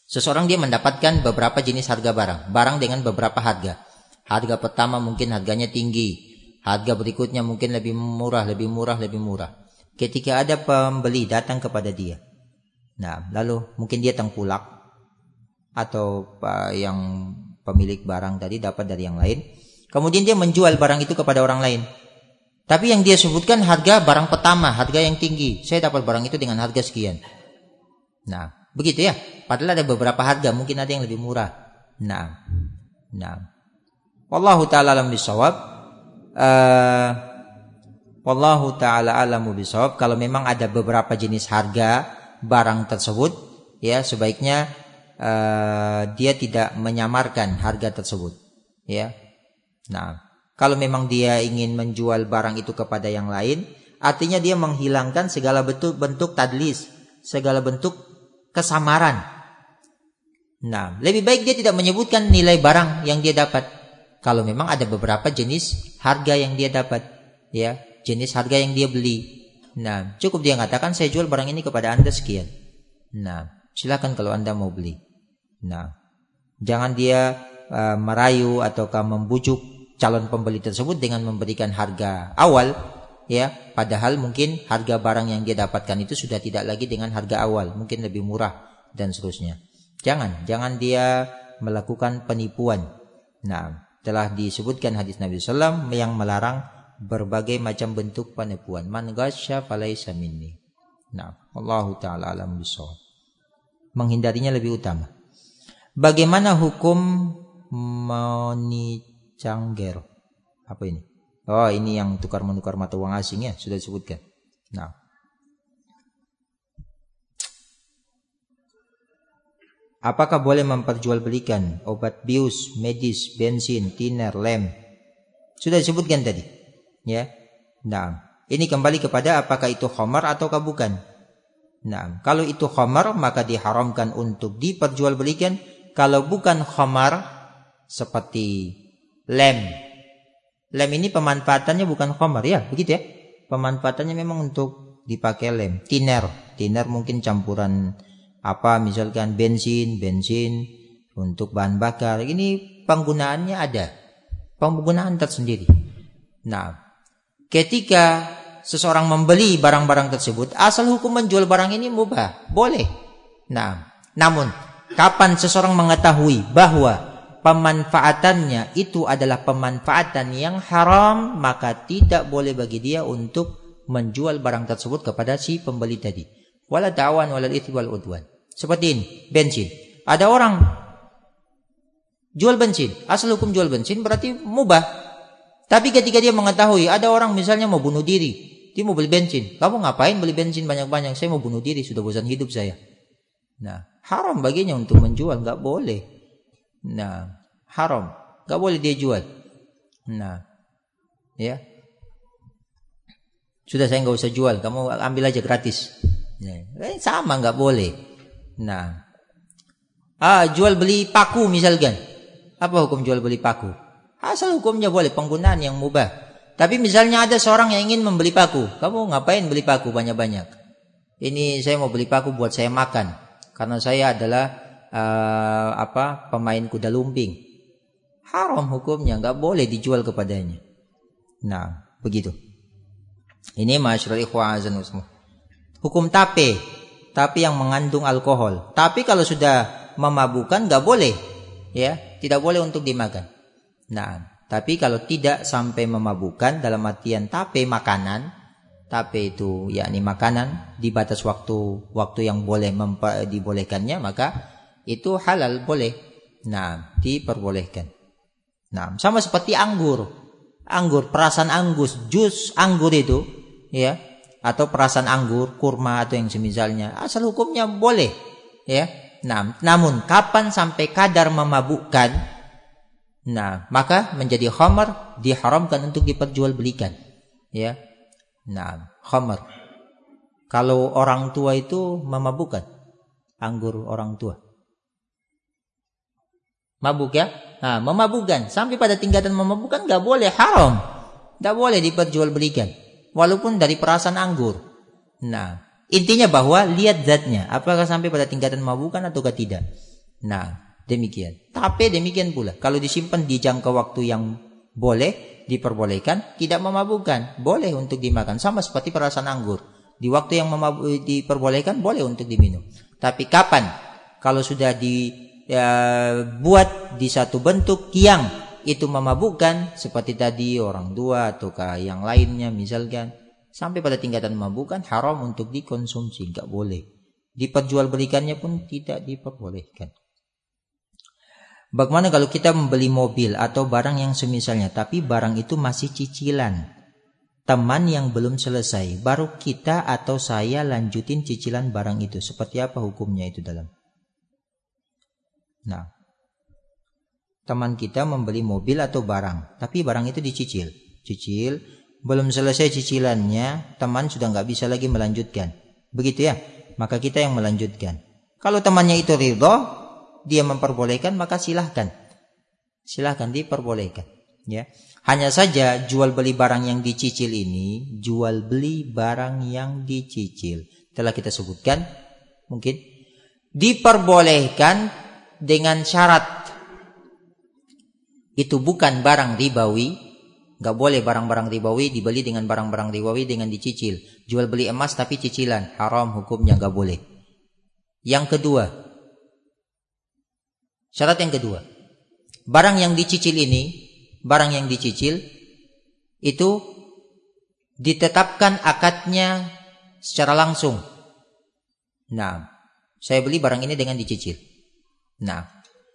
Seseorang dia mendapatkan beberapa jenis harga barang, barang dengan beberapa harga. Harga pertama mungkin harganya tinggi, harga berikutnya mungkin lebih murah, lebih murah, lebih murah ketika ada pembeli datang kepada dia. Nah, lalu mungkin dia tengkulak atau yang pemilik barang tadi dapat dari yang lain. Kemudian dia menjual barang itu kepada orang lain. Tapi yang dia sebutkan harga barang pertama, harga yang tinggi. Saya dapat barang itu dengan harga sekian. Nah, begitu ya. Padahal ada beberapa harga, mungkin ada yang lebih murah. Nah, nah. Wallahu taala alam bisawab. Uh, Wallahu taala alamu bisawab. Kalau memang ada beberapa jenis harga barang tersebut, ya sebaiknya uh, dia tidak menyamarkan harga tersebut, ya. Nah, kalau memang dia ingin menjual barang itu kepada yang lain, artinya dia menghilangkan segala bentuk bentuk tadlis, segala bentuk kesamaran. Nah, lebih baik dia tidak menyebutkan nilai barang yang dia dapat. Kalau memang ada beberapa jenis harga yang dia dapat, ya jenis harga yang dia beli. Nah, cukup dia katakan saya jual barang ini kepada Anda sekian. Nah, silakan kalau Anda mau beli. Nah, jangan dia uh, merayu ataukah membujuk calon pembeli tersebut dengan memberikan harga awal ya, padahal mungkin harga barang yang dia dapatkan itu sudah tidak lagi dengan harga awal, mungkin lebih murah dan seterusnya. Jangan, jangan dia melakukan penipuan. Nah, telah disebutkan hadis Nabi SAW yang melarang berbagai macam bentuk penipuan. Man ghasya falaisa minni. Nah, Allah taala alam bisawab. Menghindarinya lebih utama. Bagaimana hukum money changer? Apa ini? Oh, ini yang tukar menukar mata uang asing ya, sudah disebutkan. Nah. Apakah boleh memperjualbelikan obat bius, medis, bensin, tiner, lem? Sudah disebutkan tadi. Ya. Nah, ini kembali kepada apakah itu khamar atau bukan. Nah, kalau itu khamar maka diharamkan untuk diperjualbelikan. Kalau bukan khamar seperti lem. Lem ini pemanfaatannya bukan khamar ya, begitu ya. Pemanfaatannya memang untuk dipakai lem. Tiner, tiner mungkin campuran apa misalkan bensin, bensin untuk bahan bakar. Ini penggunaannya ada. Penggunaan tersendiri. Nah, ketika seseorang membeli barang-barang tersebut, asal hukum menjual barang ini mubah, boleh. Nah, namun kapan seseorang mengetahui bahwa pemanfaatannya itu adalah pemanfaatan yang haram, maka tidak boleh bagi dia untuk menjual barang tersebut kepada si pembeli tadi. Wala ta'awan wala wal udwan. Seperti ini, bensin. Ada orang jual bensin. Asal hukum jual bensin berarti mubah. Tapi ketika dia mengetahui ada orang misalnya mau bunuh diri, dia mau beli bensin. Kamu ngapain beli bensin banyak-banyak? Saya mau bunuh diri, sudah bosan hidup saya. Nah, haram baginya untuk menjual, nggak boleh. Nah, haram, nggak boleh dia jual. Nah, ya, sudah saya nggak usah jual, kamu ambil aja gratis. Ya, eh, sama nggak boleh. Nah, ah jual beli paku misalkan, apa hukum jual beli paku? Asal hukumnya boleh penggunaan yang mubah. Tapi misalnya ada seorang yang ingin membeli paku, kamu ngapain beli paku banyak-banyak? Ini saya mau beli paku buat saya makan karena saya adalah uh, apa pemain kuda lumping. Haram hukumnya, nggak boleh dijual kepadanya. Nah, begitu. Ini masyarakat ikhwan Hukum tape, tapi yang mengandung alkohol. Tapi kalau sudah memabukkan nggak boleh, ya, tidak boleh untuk dimakan. Nah, tapi kalau tidak sampai memabukkan dalam artian tape makanan, tapi itu yakni makanan di batas waktu waktu yang boleh dibolehkannya maka itu halal boleh. Nah, diperbolehkan. Nah, sama seperti anggur. Anggur, perasan anggur, jus anggur itu ya atau perasan anggur, kurma atau yang semisalnya, asal hukumnya boleh ya. Nah, namun kapan sampai kadar memabukkan Nah, maka menjadi khamar diharamkan untuk diperjualbelikan. Ya. Nah, khamar. Kalau orang tua itu memabukkan anggur orang tua. Mabuk ya? Nah, memabukkan sampai pada tingkatan memabukkan nggak boleh haram. Nggak boleh diperjualbelikan walaupun dari perasan anggur. Nah, intinya bahwa lihat zatnya apakah sampai pada tingkatan memabukkan atau tidak. Nah, demikian. Tapi demikian pula kalau disimpan di jangka waktu yang boleh diperbolehkan, tidak memabukkan, boleh untuk dimakan sama seperti perasan anggur. Di waktu yang diperbolehkan boleh untuk diminum. Tapi kapan? Kalau sudah dibuat ya, di satu bentuk yang itu memabukkan seperti tadi orang tua ataukah yang lainnya misalkan sampai pada tingkatan memabukkan haram untuk dikonsumsi, enggak boleh. Diperjualbelikannya pun tidak diperbolehkan. Bagaimana kalau kita membeli mobil atau barang yang semisalnya tapi barang itu masih cicilan? Teman yang belum selesai, baru kita atau saya lanjutin cicilan barang itu. Seperti apa hukumnya itu dalam? Nah, teman kita membeli mobil atau barang, tapi barang itu dicicil. Cicil, belum selesai cicilannya, teman sudah nggak bisa lagi melanjutkan. Begitu ya? Maka kita yang melanjutkan. Kalau temannya itu ridho, dia memperbolehkan maka silahkan silahkan diperbolehkan ya hanya saja jual beli barang yang dicicil ini jual beli barang yang dicicil telah kita sebutkan mungkin diperbolehkan dengan syarat itu bukan barang ribawi Gak boleh barang-barang ribawi dibeli dengan barang-barang ribawi dengan dicicil. Jual beli emas tapi cicilan. Haram hukumnya gak boleh. Yang kedua, Syarat yang kedua, barang yang dicicil ini, barang yang dicicil itu ditetapkan akadnya secara langsung. Nah, saya beli barang ini dengan dicicil. Nah,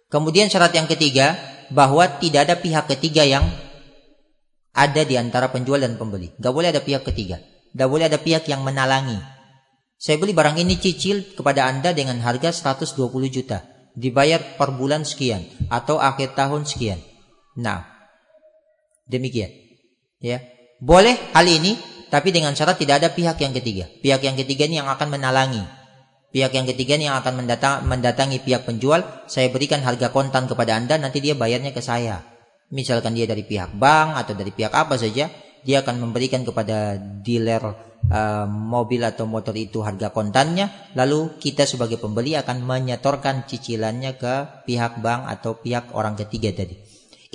kemudian syarat yang ketiga bahwa tidak ada pihak ketiga yang ada di antara penjual dan pembeli. Gak boleh ada pihak ketiga. Gak boleh ada pihak yang menalangi. Saya beli barang ini cicil kepada Anda dengan harga 120 juta dibayar per bulan sekian atau akhir tahun sekian. Nah, demikian. Ya. Boleh hal ini tapi dengan syarat tidak ada pihak yang ketiga. Pihak yang ketiga ini yang akan menalangi. Pihak yang ketiga ini yang akan mendatang, mendatangi pihak penjual, saya berikan harga kontan kepada Anda, nanti dia bayarnya ke saya. Misalkan dia dari pihak bank atau dari pihak apa saja, dia akan memberikan kepada dealer uh, mobil atau motor itu harga kontannya, lalu kita sebagai pembeli akan menyetorkan cicilannya ke pihak bank atau pihak orang ketiga tadi.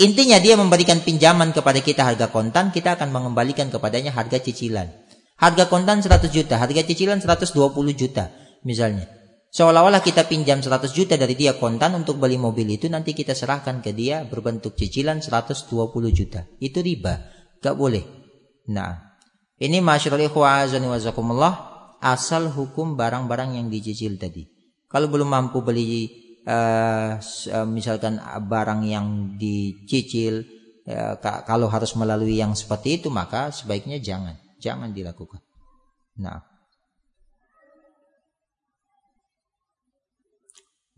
Intinya dia memberikan pinjaman kepada kita harga kontan, kita akan mengembalikan kepadanya harga cicilan. Harga kontan 100 juta, harga cicilan 120 juta misalnya. Seolah-olah kita pinjam 100 juta dari dia kontan untuk beli mobil itu nanti kita serahkan ke dia berbentuk cicilan 120 juta. Itu riba. Gak boleh. Nah, ini masyarakat ikhwazani wazakumullah asal hukum barang-barang yang dicicil tadi. Kalau belum mampu beli uh, misalkan barang yang dicicil uh, kalau harus melalui yang seperti itu maka sebaiknya jangan, jangan dilakukan. Nah,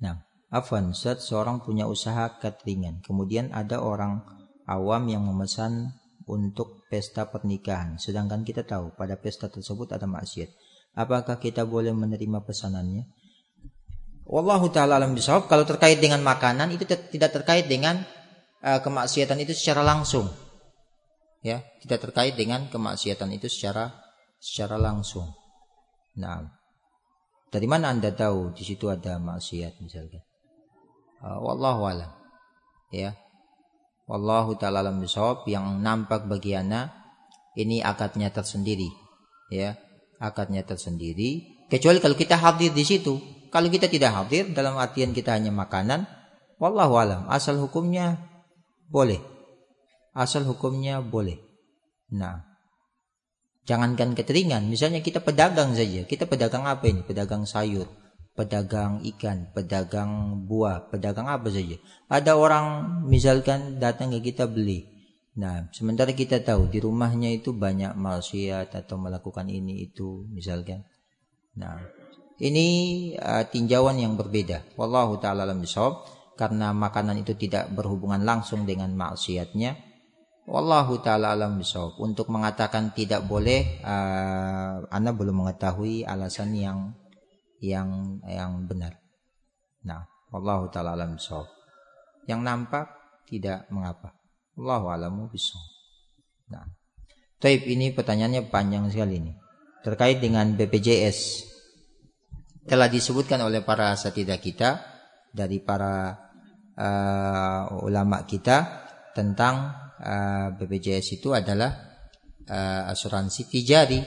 Nah, Ustaz, seorang punya usaha cateringan. Kemudian ada orang awam yang memesan untuk pesta pernikahan. Sedangkan kita tahu pada pesta tersebut ada maksiat. Apakah kita boleh menerima pesanannya? Wallahu taala alam bisawab. Kalau terkait dengan makanan itu tidak terkait dengan uh, kemaksiatan itu secara langsung. Ya, tidak terkait dengan kemaksiatan itu secara secara langsung. Nah, dari mana Anda tahu di situ ada maksiat misalnya? Uh, wallahu alam. Ya. Wallahu taala alam bisawab yang nampak bagi ana ini akadnya tersendiri. Ya, akadnya tersendiri. Kecuali kalau kita hadir di situ. Kalau kita tidak hadir dalam artian kita hanya makanan, wallahu alam. Asal hukumnya boleh. Asal hukumnya boleh. Nah, Jangankan keteringan, misalnya kita pedagang saja. Kita pedagang apa ini? Pedagang sayur, pedagang ikan, pedagang buah, pedagang apa saja. Ada orang misalkan datang ke kita beli. Nah, sementara kita tahu di rumahnya itu banyak maksiat atau melakukan ini itu misalkan. Nah, ini uh, tinjauan yang berbeda. Wallahu taala alam bisawab karena makanan itu tidak berhubungan langsung dengan maksiatnya Wallahu taala alam bisawab. Untuk mengatakan tidak boleh uh, Anda belum mengetahui alasan yang yang yang benar. Nah, wallahu taala alam bisawab. Yang nampak tidak mengapa. Wallahu alamu bisawab. Nah. Taib ini pertanyaannya panjang sekali ini. Terkait dengan BPJS. Telah disebutkan oleh para asatidah kita dari para uh, ulama kita tentang uh, eh, BPJS itu adalah uh, asuransi tijari,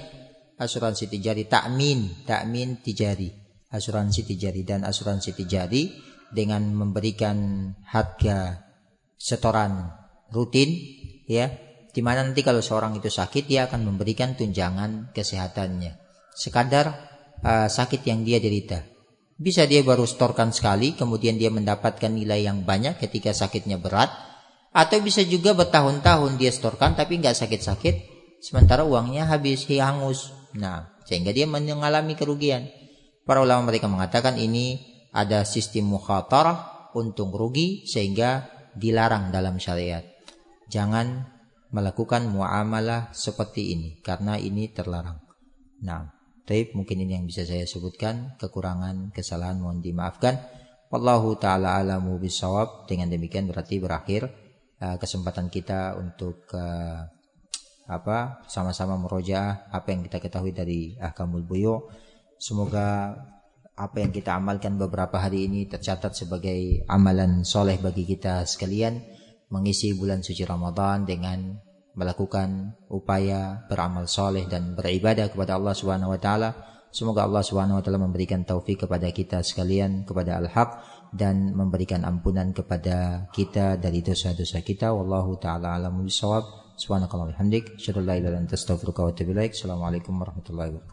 asuransi tijari takmin, takmin tijari, asuransi tijari dan asuransi tijari dengan memberikan harga setoran rutin ya di mana nanti kalau seorang itu sakit dia akan memberikan tunjangan kesehatannya sekadar uh, sakit yang dia derita bisa dia baru setorkan sekali kemudian dia mendapatkan nilai yang banyak ketika sakitnya berat atau bisa juga bertahun-tahun dia setorkan tapi nggak sakit-sakit, sementara uangnya habis hangus. Nah, sehingga dia mengalami kerugian. Para ulama mereka mengatakan ini ada sistem mukhatarah untung rugi sehingga dilarang dalam syariat. Jangan melakukan muamalah seperti ini karena ini terlarang. Nah, tapi mungkin ini yang bisa saya sebutkan kekurangan kesalahan mohon dimaafkan. Wallahu taala alamu bisawab. Dengan demikian berarti berakhir uh, kesempatan kita untuk uh, apa sama-sama meroja apa yang kita ketahui dari ahkamul buyu. Semoga apa yang kita amalkan beberapa hari ini tercatat sebagai amalan soleh bagi kita sekalian mengisi bulan suci Ramadan dengan melakukan upaya beramal soleh dan beribadah kepada Allah Subhanahu wa taala. Semoga Allah Subhanahu wa taala memberikan taufik kepada kita sekalian kepada al-haq dan memberikan ampunan kepada kita dari dosa-dosa kita. Wallahu taala alamu bisawab. Subhanakallah hamdik asyhadu an la ilaha illa anta wa atubu assalamualaikum warahmatullahi wabarakatuh